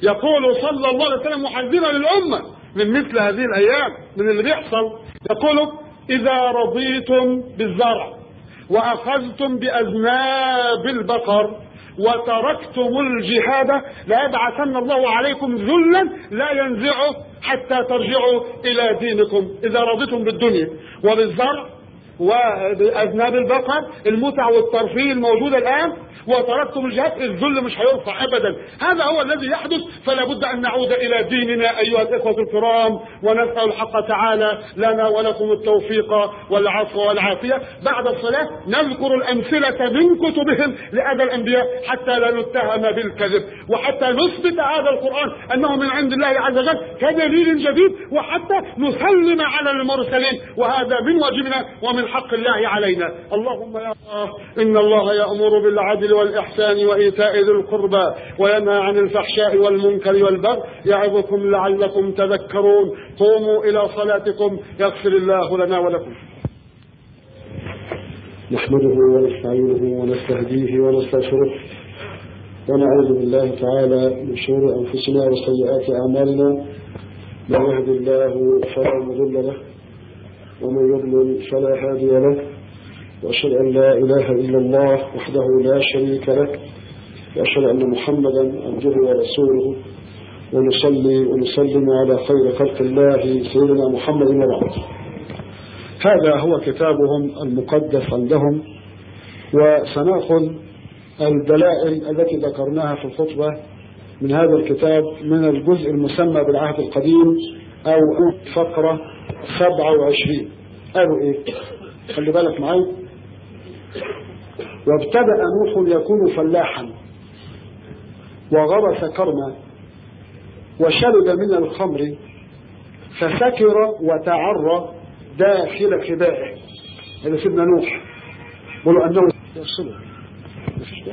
يقول صلى الله عليه وسلم محذرا للأمة من مثل هذه الأيام من اللي بيحصل. يقول إذا رضيتم بالزرع وأخذتم بأذناب البقر وتركتم الجهاد ليبعثن الله عليكم ذلا لا ينزعه حتى ترجعوا إلى دينكم. إذا رضيتم بالدنيا وبالزرع وبأذناب البقر المتع والترفيه الموجودة الآن وتركتم الجهاد الذل مش هيرفع أبدا. هذا هو الذي يحدث فلا بد أن نعود إلى ديننا أيها الإخوة الكرام ونسأل الحق تعالى لنا ولكم التوفيق والعفو والعافية. بعد الصلاة نذكر الأمثلة من كتبهم لأذى الأنبياء حتى لا نتهم بالكذب وحتى نثبت هذا القرآن أنه من عند الله عز وجل كدليل جديد وحتى نسلم على المرسلين وهذا من واجبنا ومن حق الله علينا. اللهم يا الله إن الله يأمر بالعدل والإحسان وإيتاء ذي القربى وينهى عن الفحشاء والمنكر والبغي يعظكم لعلكم تذكرون. قوموا إلى صلاتكم. يغفر الله لنا ولكم. نحمده ونستعينه ونستهديه ونستغفره. ونعوذ بالله تعالى من شرور أنفسنا وسيئات أعمالنا. من يهد الله فلا مضل له ومن يضلل فلا هادي له وأشهد أن لا إله إلا الله وحده لا شريك له وأشهد أن محمدا عبده ورسوله ونصلي ونسلم على خير خلق الله سيدنا محمد وبعد هذا هو كتابهم المقدس عندهم وسنأخذ الدلائل التي ذكرناها في الخطبة من هذا الكتاب من الجزء المسمى بالعهد القديم أو فقرة 27 قالوا إيه؟ خلي بالك معايا. وابتدأ نوح يكون فلاحا. وغرس كرما وشرب من الخمر. فسكر وتعرى داخل خبائه. هذا سيدنا نوح. قالوا أنه يصله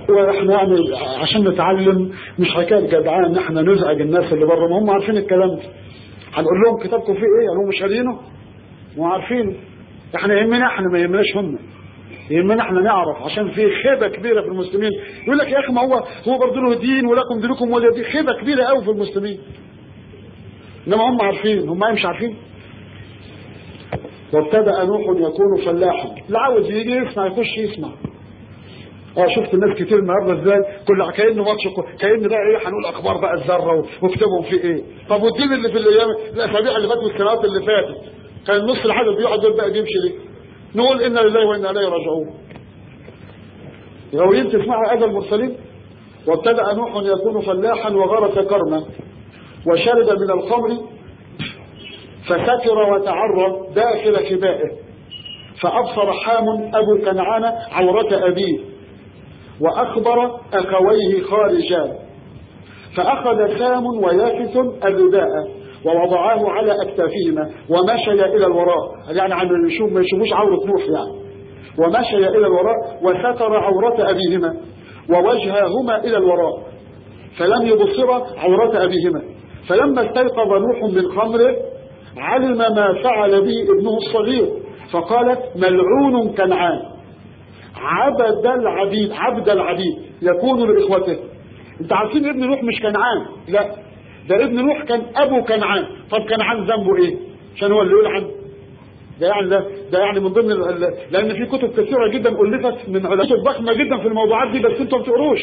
وإحنا يعني عشان نتعلم مش حكاية جدعان ان إحنا نزعج الناس اللي بره ما هم عارفين الكلام ده. هنقول لهم كتابكم فيه إيه؟ يعني هم مش قارينه وعارفينه إحنا يهمنا إحنا ما يهمناش هم. يهمنا إحنا نعرف عشان في خيبة كبيرة في المسلمين. يقول لك يا أخي ما هو هو برضه له دين ولكم دينكم ولي دين خيبة كبيرة قوي في المسلمين. إنما هم عارفين هم مش عارفين. وابتدأ نوح يكون فلاحا. اللي عاوز يجي يسمع يخش يسمع. آه شفت الناس كتير النهارده إزاي؟ كل كأنه ماتش كأن بقى إيه؟ هنقول أخبار بقى الذرة واكتبهم في إيه. طب والدين اللي في الأيام الأسابيع اللي فاتت والسنوات اللي فاتت كان نص العدد بيقعد دول بقى بيمشي ليه؟ نقول إنا لله وإنا إليه راجعون. غاويين تسمعوا هذا المرسلين. وابتدأ نوح يكون فلاحا وغرس كرما وشرب من الخمر فسكر وتعرى داخل خبائه فأبصر حام أبو كنعان عورة أبيه. وأخبر أخويه خارجا. فأخذ سام ويافث الرداء ووضعاه على أكتافهما ومشي إلى الوراء. يعني عن يشوف ما يشوفوش عورة نوح يعني. ومشي إلى الوراء وستر عورة أبيهما ووجههما إلى الوراء. فلم يبصر عورة أبيهما. فلما استيقظ نوح من خمره علم ما فعل به ابنه الصغير. فقالت ملعون كنعان. عبد العبيد عبد العبيد. يكون لإخوته. انت عارفين ابن نوح مش كنعان؟ لا. ده ابن نوح كان أبو كنعان. طب كنعان ذنبه إيه؟ عشان هو اللي يقول عنه. ده يعني ده, ده يعني من ضمن. لأن في كتب كثيرة جدا ألفت من علماء ضخمة جدا في الموضوعات دي بس أنتوا ما بتقروش.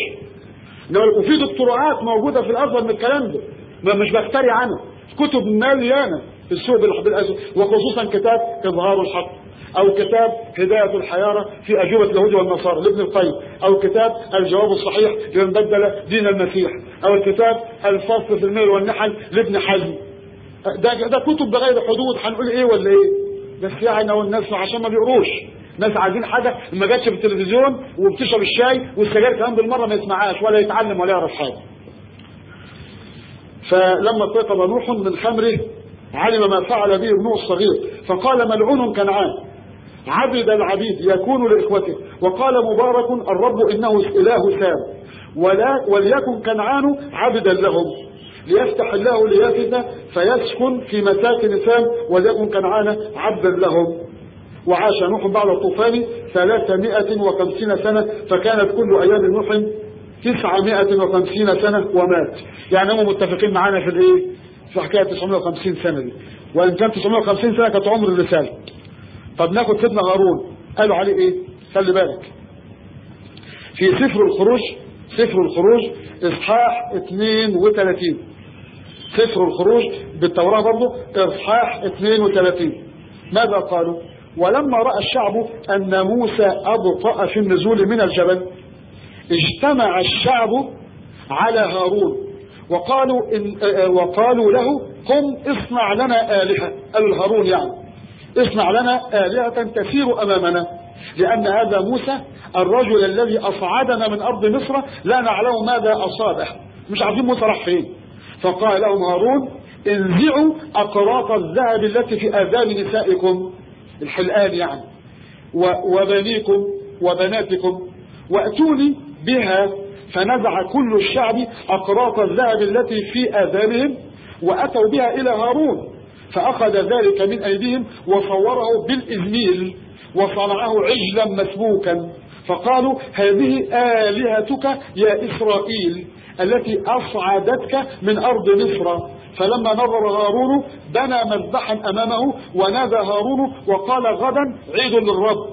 وفي دكتوراات موجودة في الازهر من الكلام ده. ما مش بختري عنه كتب مليانة. في السوق بالأسود وخصوصا كتاب إظهار الحق. أو كتاب هداية الحيارة في أجوبة اليهود والنصارى لابن القيم أو كتاب الجواب الصحيح لمن بدل دين المسيح أو الكتاب الفصل في الميل والنحل لابن حزم. ده, ده كتب بغير حدود هنقول إيه ولا إيه؟ بس يعني هو الناس عشان ما بيقروش. ناس عايزين حاجة ما جاتش في التلفزيون وبتشرب الشاي والسجاير كمان بالمرة ما يسمعهاش ولا يتعلم ولا يعرف حاجة. فلما استيقظ نوح من خمره علم ما فعل به ابنه الصغير فقال ملعون كنعان. عبد العبيد يكون لإخوته. وقال مبارك الرب إنه إله سام ولا وليكن كنعان عبدا لهم. ليفتح الله ليافث فيسكن في مساكن سام وليكن كنعان عبدا لهم. وعاش نوح بعد الطوفان ثلاثمائة وخمسين سنة فكانت كل أيام نوح تسعمائة وخمسين سنة ومات. يعني هم متفقين معانا في الإيه؟ في حكاية 950 سنة دي. وإن كان 950 سنة كانت عمر الرسالة. طب ناخد سيدنا هارون. قالوا عليه إيه؟ خلي بالك. في سفر الخروج سفر الخروج إصحاح 32 سفر الخروج بالتوراة برضه إصحاح 32 ماذا قالوا؟ ولما رأى الشعب أن موسى أبطأ في النزول من الجبل اجتمع الشعب على هارون. وقالوا, إن وقالوا له قم اصنع لنا آلهة. قالوا هارون يعني. اصنع لنا آلهة تسير أمامنا. لأن هذا موسى الرجل الذي أصعدنا من أرض مصر لا نعلم ماذا أصابه. مش عارفين موسى راح فين فقال لهم هارون انزعوا أقراط الذهب التي في آذان نسائكم. الحلقان يعني. وبنيكم وبناتكم. وأتوني بها. فنزع كل الشعب أقراط الذهب التي في آذانهم وأتوا بها إلى هارون. فأخذ ذلك من أيديهم وصوره بالإزميل وصنعه عجلا مسبوكا. فقالوا هذه آلهتك يا إسرائيل التي أصعدتك من أرض مصر. فلما نظر هارون بنى مذبحا أمامه ونادى هارون وقال غدا عيد للرب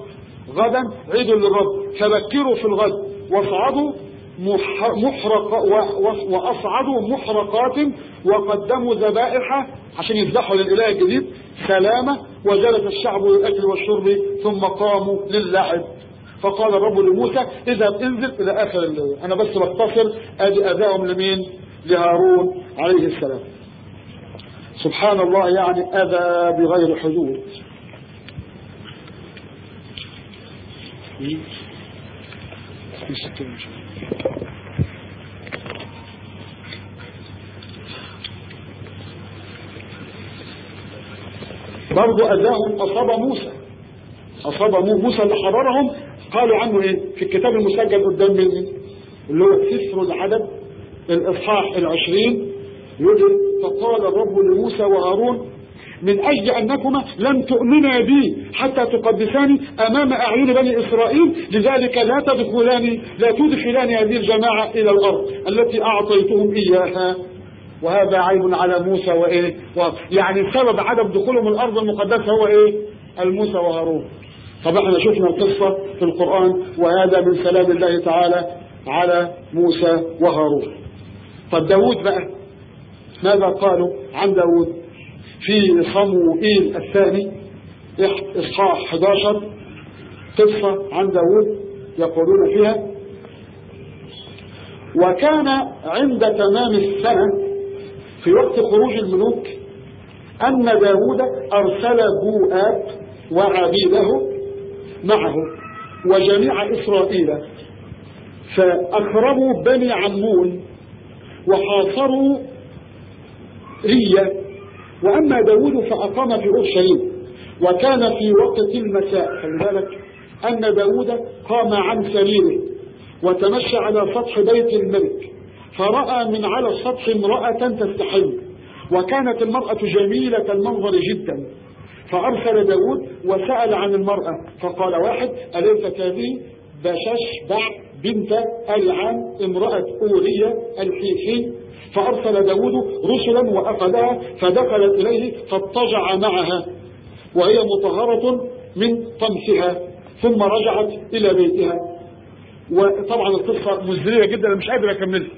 غدا عيد للرب فبكروا في الغد. واصعدوا محرق واصعدوا محرقات وقدموا ذبائح عشان يذبحوا للإله الجديد. سلامة وجلس الشعب للأكل والشرب ثم قاموا للعب. فقال الرب لموسى اذهب انزل إلى آخر الليل أنا بس بختصر ادي اذاهم لمين؟ لهارون عليه السلام. سبحان الله يعني أذى بغير حدود. برضو أذاهم أصاب موسى. أصاب موسى اللي حررهم. قالوا عنه إيه؟ في الكتاب المسجل قدام مني اللي هو سفر العدد الإصحاح العشرين. يقول فقال الرب لموسى وهارون من أجل أنكما لم تؤمنا بي. حتى تقدساني أمام أعين بني إسرائيل لذلك لا تدخلان لا تدخلان هذه الجماعة إلى الأرض التي أعطيتهم إياها. وهذا عيب على موسى وإيه. يعني سبب عدم دخولهم الأرض المقدسة هو إيه؟ الموسى وهارون. طب إحنا شفنا القصة في القرآن وهذا من سلام الله تعالى على موسى وهارون. طب داود بقى ماذا قالوا عن داود في صموئيل الثاني إصحاح 11 قصة عن داود يقولون فيها وكان عند تمام السنة في وقت خروج الملوك أن داود أرسل بوآب وعبيده معه وجميع إسرائيل فأخرموا بني عمون وحاصروا رية وأما داود فأقام في أورشليم وكان في وقت المساء خلي بالك أن داود قام عن سريره وتمشى على سطح بيت الملك فرأى من على السطح امرأة تستحل وكانت المرأة جميلة المنظر جدا فأرسل داود وسأل عن المرأة فقال واحد أليست هذه بششبع بنت العام امرأة أورية الحيحي. فأرسل داود رسلا وأخذها فدخلت إليه فاضطجع معها وهي مطهرة من طمسها ثم رجعت إلى بيتها. وطبعا القصة مزرية جدا أنا مش قادر أكملها.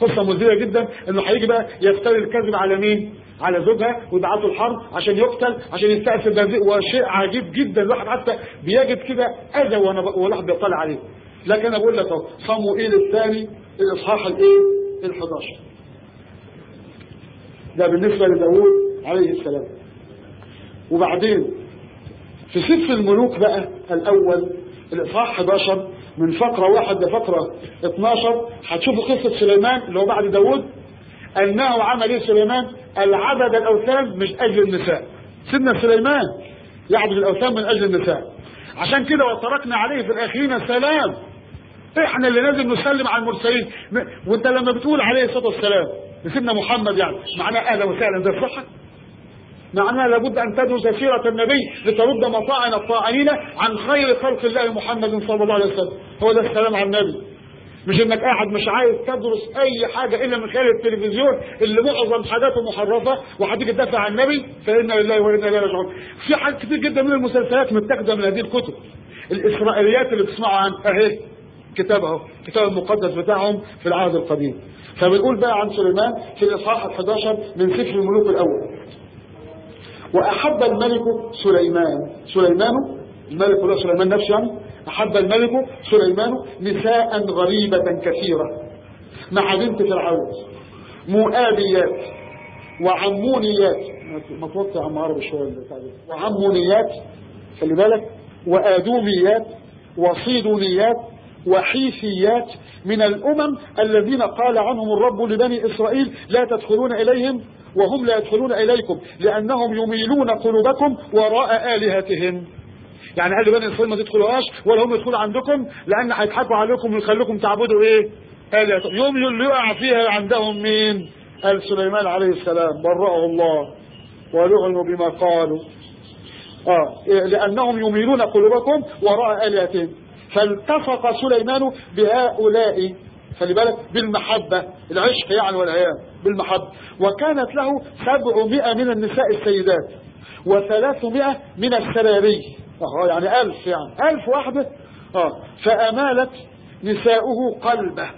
قصة مذهلة جدا إنه هيجي بقى يفتري الكذب على مين؟ على زوجها ويبعته الحرب عشان يقتل عشان يستأثر بهذه وشيء عجيب جدا. الواحد حتى بيجد كده أذى وأنا والواحد بيطلع عليه. لكن أنا بقول لك أهو صموئيل الثاني الإصحاح الإيه؟ ال11 ده بالنسبة لداوود عليه السلام. وبعدين في سفر الملوك بقى الأول الاصحاح 11 من فقرة واحد لفقرة 12 هتشوفوا قصة سليمان اللي هو بعد داوود أنه عمل إيه سليمان؟ العبد الأوثان مش أجل النساء. سيدنا سليمان يعبد الأوثان من أجل النساء. عشان كده وتركنا عليه في الاخرين السلام. إحنا اللي لازم نسلم على المرسلين. وأنت لما بتقول عليه الصلاة والسلام لسيدنا محمد يعني معناه أهلا وسهلا. ده صحه معناها لابد أن تدرس سيرة النبي لترد مطاعن الطاعنين عن خير خلق الله محمد صلى الله عليه وسلم. هو ده السلام على النبي. مش إنك قاعد مش عايز تدرس أي حاجة إلا من خلال التلفزيون اللي معظم حاجاته محرفة وهتيجي تدافع عن النبي فانا لله وأنا إليه راجعون. في حاجات كتير جدا من المسلسلات متاخدة من هذه الكتب. الإسرائيليات اللي بتسمعوا عنها اهي كتاب أهو الكتاب المقدس بتاعهم في العهد القديم. فبنقول بقى عن سليمان في الإصحاح ال11 من سفر الملوك الأول. وأحب الملك سليمان. سليمان الملك هو سليمان نفسه يعني. أحب الملك سليمان نساء غريبة كثيرة مع بنت فرعون. مؤابيات وعمونيات. ما توطي عم عربي شوية وعمونيات خلي بالك. وآدوميات وصيدونيات. وحيثيات من الأمم الذين قال عنهم الرب لبني إسرائيل لا تدخلون إليهم وهم لا يدخلون إليكم لأنهم يميلون قلوبكم وراء آلهتهم. يعني قال بني إسرائيل ما تدخلوهاش ولا هم يدخلوا عندكم؟ لأن هيضحكوا عليكم ويخلوكم تعبدوا إيه؟ آلهتهم يوم يقع فيها عندهم مين؟ قال سليمان عليه السلام. برأه الله ولعنوا بما قالوا. آه لأنهم يميلون قلوبكم وراء آلهتهم. فالتصق سليمان بهؤلاء خلي بالك بالمحبة العشق يعني والعيان بالمحبة. وكانت له سبعمائة من النساء السيدات وثلاثمائة من السراري. آه يعني ألف يعني ألف واحدة. آه فأمالت نساؤه قلبه.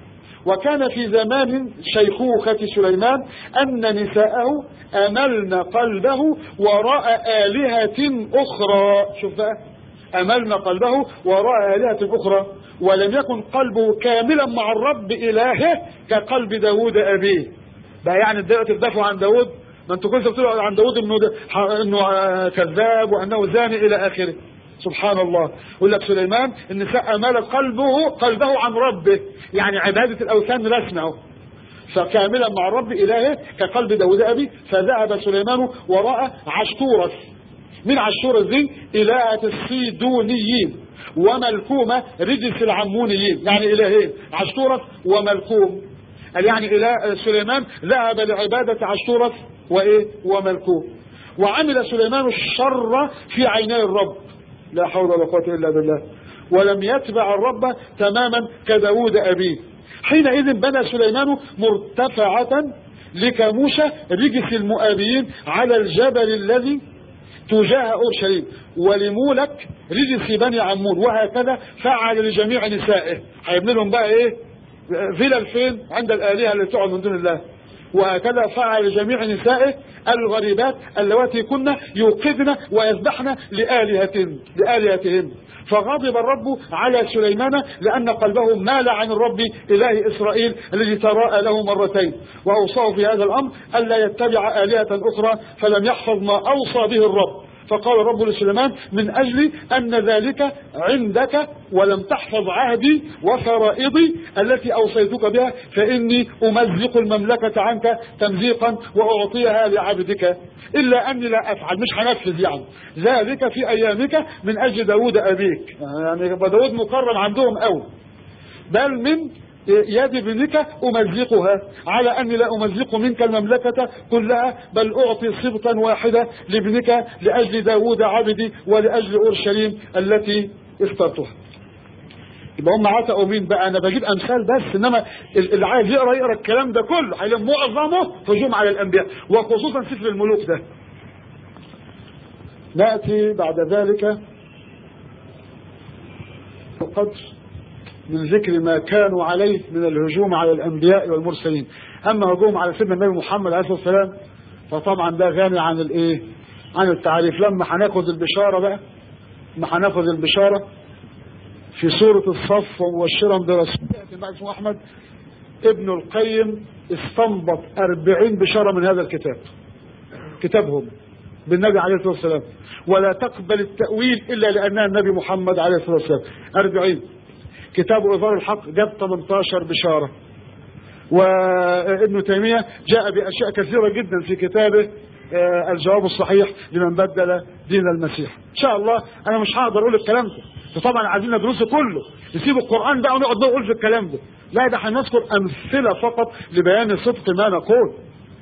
وكان في زمان شيخوخة سليمان أن نساءه أملن قلبه وراء آلهة أخرى. شوف بقى. أملن قلبه وراء آلهة أخرى ولم يكن قلبه كاملا مع الرب إلهه كقلب داود أبيه. بقى يعني تدافعوا عن داود؟ ما أنتوا كنتوا بتقولوا عن داود إنه إنه كذاب وأنه زاني إلى آخره. سبحان الله. يقول لك سليمان النساء امال قلبه قلبه عن ربه. يعني عبادة الأوثان رسمة فكاملا مع الرب إلهه كقلب داود أبي فذهب سليمان وراء عشتورس من عشتورس دي الهه الصيدونيين وملكومه رجس العمونيين. يعني الهين عشتورس وملكوم. قال يعني إله سليمان ذهب لعبادة عشتورس وإيه؟ وملكوه وعمل سليمان الشر في عيني الرب. لا حول ولا قوة إلا بالله. ولم يتبع الرب تماما كداود أبيه. حينئذ بنى سليمان مرتفعة لكاموشة رجس المؤابيين على الجبل الذي تجاه أورشليم ولمولك رجس بني عمون وهكذا فعل لجميع نسائه. هيبني لهم بقى إيه؟ فيلل فين عند الآلهة اللي تقعد من دون الله. وهكذا فعل جميع نسائه الغريبات اللواتي كن يوقظن ويذبحن لآلهة لآلهتهن فغضب الرب على سليمان لأن قلبه مال عن الرب إله إسرائيل الذي تراءى له مرتين. وأوصاه في هذا الأمر ألا يتبع آلهة أخرى فلم يحفظ ما أوصى به الرب. فقال الرب لسليمان من أجل أن ذلك عندك ولم تحفظ عهدي وفرائضي التي أوصيتك بها فإني أمزق المملكة عنك تمزيقا وأعطيها لعبدك. إلا أني لا أفعل مش هنفذ يعني. ذلك في أيامك من أجل داود أبيك. يعني داود مكرم عندهم أول بل من يد ابنك أمزقها. على أني لا أمزق منك المملكة كلها بل أعطي صبتا واحدة لابنك لأجل داود عبدي ولأجل أورشليم التي اخترتها. يبقى هم عتقوا مين بقى؟ أنا بجيب أمثال بس إنما اللي عايز يقرأ يقرأ الكلام ده كله. هيلاقي معظمه هجوم على الأنبياء وخصوصا سفر الملوك ده. نأتي بعد ذلك القدر. من ذكر ما كانوا عليه من الهجوم على الأنبياء والمرسلين. أما هجوم على سيدنا النبي محمد عليه الصلاة والسلام فطبعا ده غني عن الإيه؟ عن التعريف. لما هناخد البشارة بقى لما هناخد البشارة في سورة الصف ومبشرا برسول بعد اسمه أحمد ابن القيم استنبط أربعين بشارة من هذا الكتاب. كتابهم بالنبي عليه الصلاة والسلام. ولا تقبل التأويل إلا لأنها النبي محمد عليه الصلاة والسلام. أربعين. كتاب إظهار الحق جاب 18 بشارة. وابن تيمية جاء بأشياء كثيرة جدا في كتابه آه، الجواب الصحيح لمن بدل دين المسيح. إن شاء الله أنا مش هقدر أقول الكلام ده. فطبعا عايزين ندرسه كله. نسيب القرآن بقى ونقعد نقول في الكلام ده. لا ده هنذكر أمثلة فقط لبيان صدق ما نقول.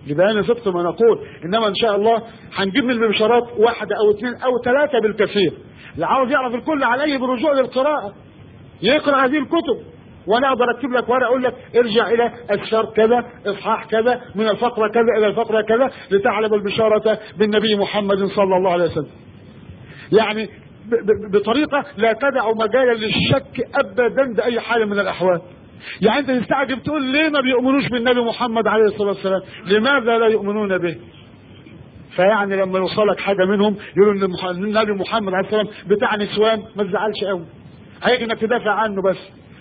لبيان صدق ما نقول. إنما إن شاء الله هنجيب من البشارات واحدة أو اثنين أو ثلاثة بالكثير. اللي عاوز يعرف الكل عليه بالرجوع للقراءة. يقرأ هذه الكتب. وأنا أقدر أكتب لك ورقه أقول لك ارجع إلى اسفار كذا إصحاح كذا من الفقرة كذا إلى الفقرة كذا لتعلم البشارة بالنبي محمد صلى الله عليه وسلم. يعني بطريقة لا تدع مجالا للشك ابدا بأي حال من الأحوال. يعني أنت تستعجب تقول ليه ما بيؤمنوش بالنبي محمد عليه الصلاة والسلام؟ لماذا لا يؤمنون به؟ فيعني لما يوصلك حاجة منهم يقولوا إن النبي محمد عليه الصلاه والسلام بتاع نسوان ما تزعلش قوي. هيجي إنك تدافع عنه بس.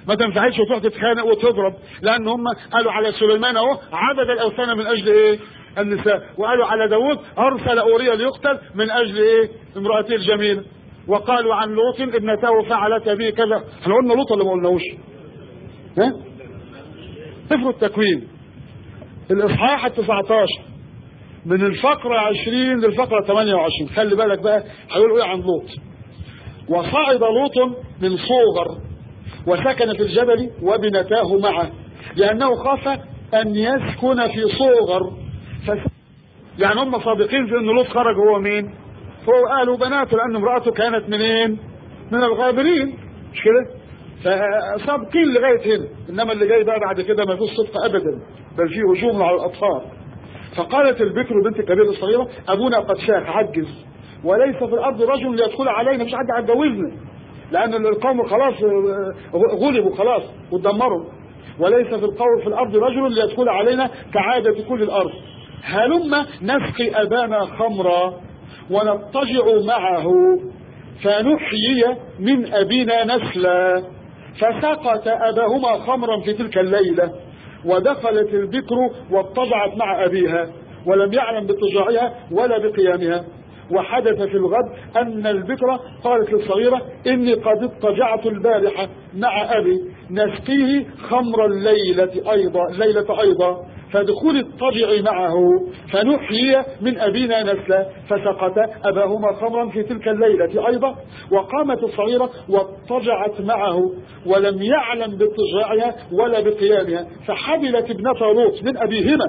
ما تنفعش وتروح تتخانق وتضرب. لأن هم قالوا على سليمان أهو عبد الأوثان من أجل إيه؟ النساء. وقالوا على داوود أرسل أوريا ليقتل من أجل إيه؟ امراته الجميله وقالوا عن لوط ابنته فعلت به كذا. إحنا قلنا لوط ولا ما قلناهوش؟ ها؟ سفر التكوين. الإصحاح ال 19 من الفقره 20 للفقره 28 خلي بالك بقى. هيقولوا إيه عن لوط؟ وصعد لوط من صوغر وسكن في الجبل وبنتاه معه لأنه خاف أن يسكن في صوغر فس... يعني هم صادقين في أن لوط خرج هو مين؟ هو قالوا بناته لأن امرأته كانت منين؟ من الغابرين. مش كده؟ فصادقين لغاية هنا. إنما اللي جاي بقى بعد كده ما فيش صدق أبدا بل فيه هجوم على الأطفال. فقالت البكر بنت الكبير الصغيرة أبونا قد شاخ عجز. وليس في الأرض رجل ليدخل علينا مش حد هيتجوزنا لأن القوم خلاص غلبوا خلاص واتدمروا وليس في القول في الأرض رجل ليدخل علينا كعادة كل الأرض. هلم نسقي أبانا خمرا ونضطجع معه فنحيي من أبينا نسلا. فسقط أباهما خمرا في تلك الليلة ودخلت البكر واضطجعت مع أبيها ولم يعلم باضطجاعها ولا بقيامها. وحدث في الغد أن البكرة قالت للصغيرة إني قد اضطجعت البارحة مع أبي نسقيه خمر الليلة أيضا الليلة أيضا. فادخلي اضطجعي معه فنحيي من أبينا نسلا فسقط أباهما خمرا في تلك الليلة أيضا. وقامت الصغيرة واضطجعت معه ولم يعلم باضطجاعها ولا بقيامها فحملت ابنة لوط من أبيهما.